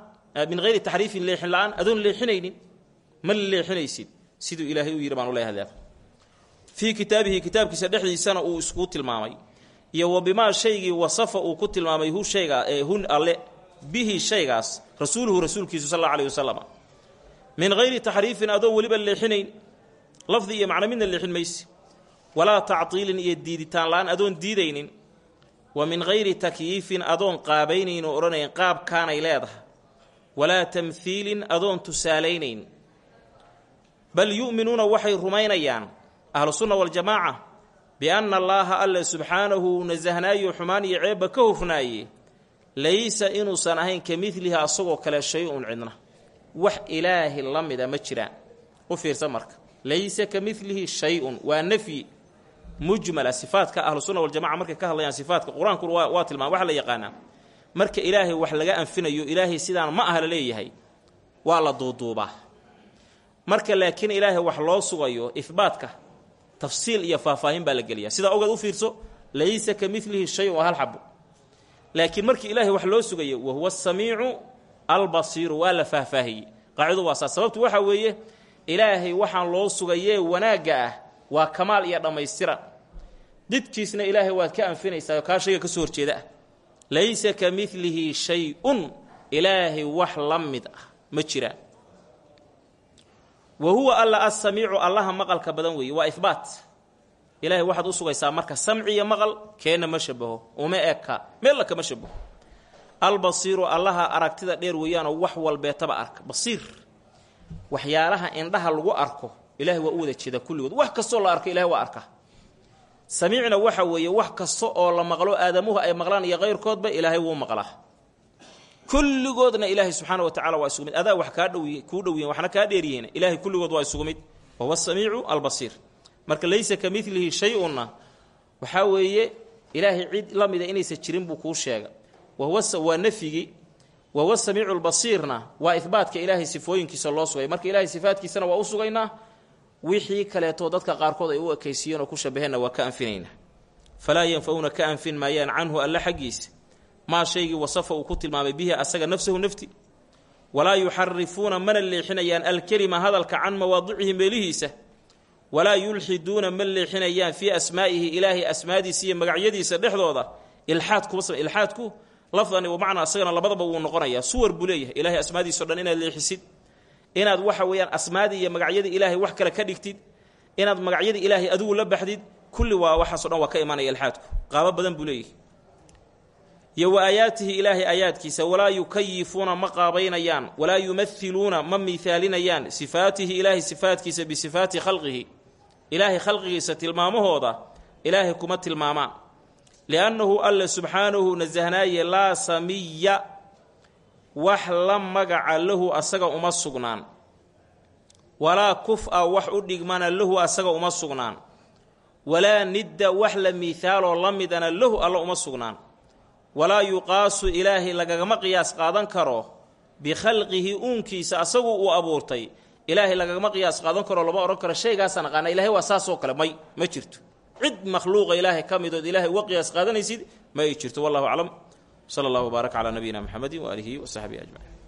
min hayri taxriifin leexin la'aan adoon leexinaynin ma leexinaysid. Siduu ilaahay u yidhi baan u leeyahay fii kitaabihi kitaabkiisa dhexdiisana uu iskuu tilmaamay. Iyo wa bimaa shaygii wasafa uu ku tilmaamay hu shayga hun alle bihi shaygaas rasuuluhu rasuulkiisu sal alla wasalam min hayri taxriifin adoo weliba leexinayn lafdi iyo macno midna leexin mayse walaa tactiilin iyo diiditaan la'aan adoon diidaynin wa min hayri takyiifin adoon qaabaynayn oo odhanayn qaabkaanay leedahay. Walaa tamhiilin adoon tusaalaynayn bal yu'minuuna waxay rumaynayaan ahlusunna waljamaaca bianna allaaha alle subxaanahu nasahnaayo xumaan iyo ceebba ka hufnaaye laysa inuusan ahayn ka midlihi asagoo kale shay-un cidna. Wax ilaahi la mida ma jiraan. U fiirsa marka laysa ka midlihi shay-un waa nafyi mujmala sifaadka ahlusunna waljamaca markay ka hadlayaan sifaatka qur'aankuna waa tilmaama waxa la yaqaanaa marka ilaahay wax laga anfinayo ilaahay sidaan ma aha la leeyahay waa la duuduubaa. Marka laakiin ilaahay wax loo sugayo ihbaatka tafsiil iyo faahfaahin baa la geliyaa. Sidaa ogeed u fiirso laysa ka milihi shay-un hal xabo laakiin markii ilaahay wax loo sugayo wahuwa asamiicu albasiiru waa la faahfaahiyey. Qaacidu waa sababtu waxaa weeye ilaahay waxaan loo sugayee wanaagga ah waa kamaal iyo dhammaystiran didkiisna ilaahay waad ka anfinaysaa kaa shayga ka soo horjeeda ah. Laysa ka milihi shay-un ilaahay wax la mid ah ma jiraan wa huwa alla assamiicu allaha maqalka badan weeye waa ihbaat. Ilaahay waxaad u sugaysaa marka samci iyo maqal keenna ma shabaho uma eka meella kama shabaho. Albasiiru allaha aragtida dheer weeyaanoo wax walbeetaba arka. Basiir waxyaalaha indhaha lagu arko ilahay waa u wada jeeda kulligood. Wax kastoo la arko ilahay waa arka samiicna waxa weeye wax kasta oo la maqlo aadamuhu ay maqlaan iyo kayrkoodba ilaahay wuu maqlaa. Kulligoodna ilaahay subxaana wa tacala waa isugu mid adaa wax kaa dhow kuu dhow waxna kaa dheeryihiin ilaahay kulligood waa isugu mid wahuwa asamiicu albasiir. Marka laysa ka milihi shay-unna waxaa weeye ilaahay cid la mida inaysan jirin buu kuu sheega. Waa nafyigii. Wahuwa samiicu albasiirna waa ihbaatka ilaahay sifooyinkiisa loo sugay. Marka ilaahay sifaadkiisana waa u sugaynaa wixii kaleetoo dadka qaarkood ay u ekaysiiyeen oo ku shabaheenna waa ka anfinaynaa. Falaa yanfa-uuna ka anfin maayaan canhu alle xaggiisa maa shaygii wasafa uu ku tilmaamay bihi asaga nafsahu nafti. Walaa yuxarifuuna mana leexinayaan alkelima hadalka can mawaadicihi meelihiisa. Walaa yulxiduuna ma leexinayaan fii asmaa'ihi ilaahay asmaadiisa iyo magacyadiisa dhexdooda. Ilxaad kuma sam ilxaadku lafdan wa macnaa asagana labadaba wuu noqonayaa. Suwar buu leeyahay ilaahay asmaadiisao dhan inaad leexisid inaad waxa weeyaan asmaadii iyo magacyadii ilaahay wax kale ka dhigtid inaad magacyada ilaahay adigu la baxdid kulli waa waxaaso dhan waa ka imanaya ilxaadku qaabo badan buu leeyahy iyo wa aayaatihi ilaahay aayaadkiisa walaa yukayifuuna ma qaabaynayaan walaa yumahiluuna ma miihaalinayaan sifaatihi ilaahay sifaatkiisa bisifaati khalqihi. Ilaahay khalqigiisa tilmaamahooda ilaahay kuma tilmaamaan. Liannahu alla subxaanahu nasahnaaye laa samiya wax la magaca lahu asaga uma sugnaan. Walaa kuf-a wax u dhigmana lahu asaga uma sugnaan. Walaa nidda wax la miihaaloo la midana lahu alla uma sugnaan. Walaa yuqaasu ilaahay lagagama qiyaas qaadan karo bikhalqihi uunkiisa asagu uu abuurtay. Ilaahay lagagama qiyaas qaadan karo lama odhan karo shaygaasaan aqaana ilahay waa saasoo kale may ma jirto. Cid makhluuqa ilaahay ka midood ilaahay uga qiyaas qaadanaysid ma ay jirto wallahu aclam sala allahu wbaarak calaa nabiyina mxamedi waaalihi wa saxbihi ajmaciin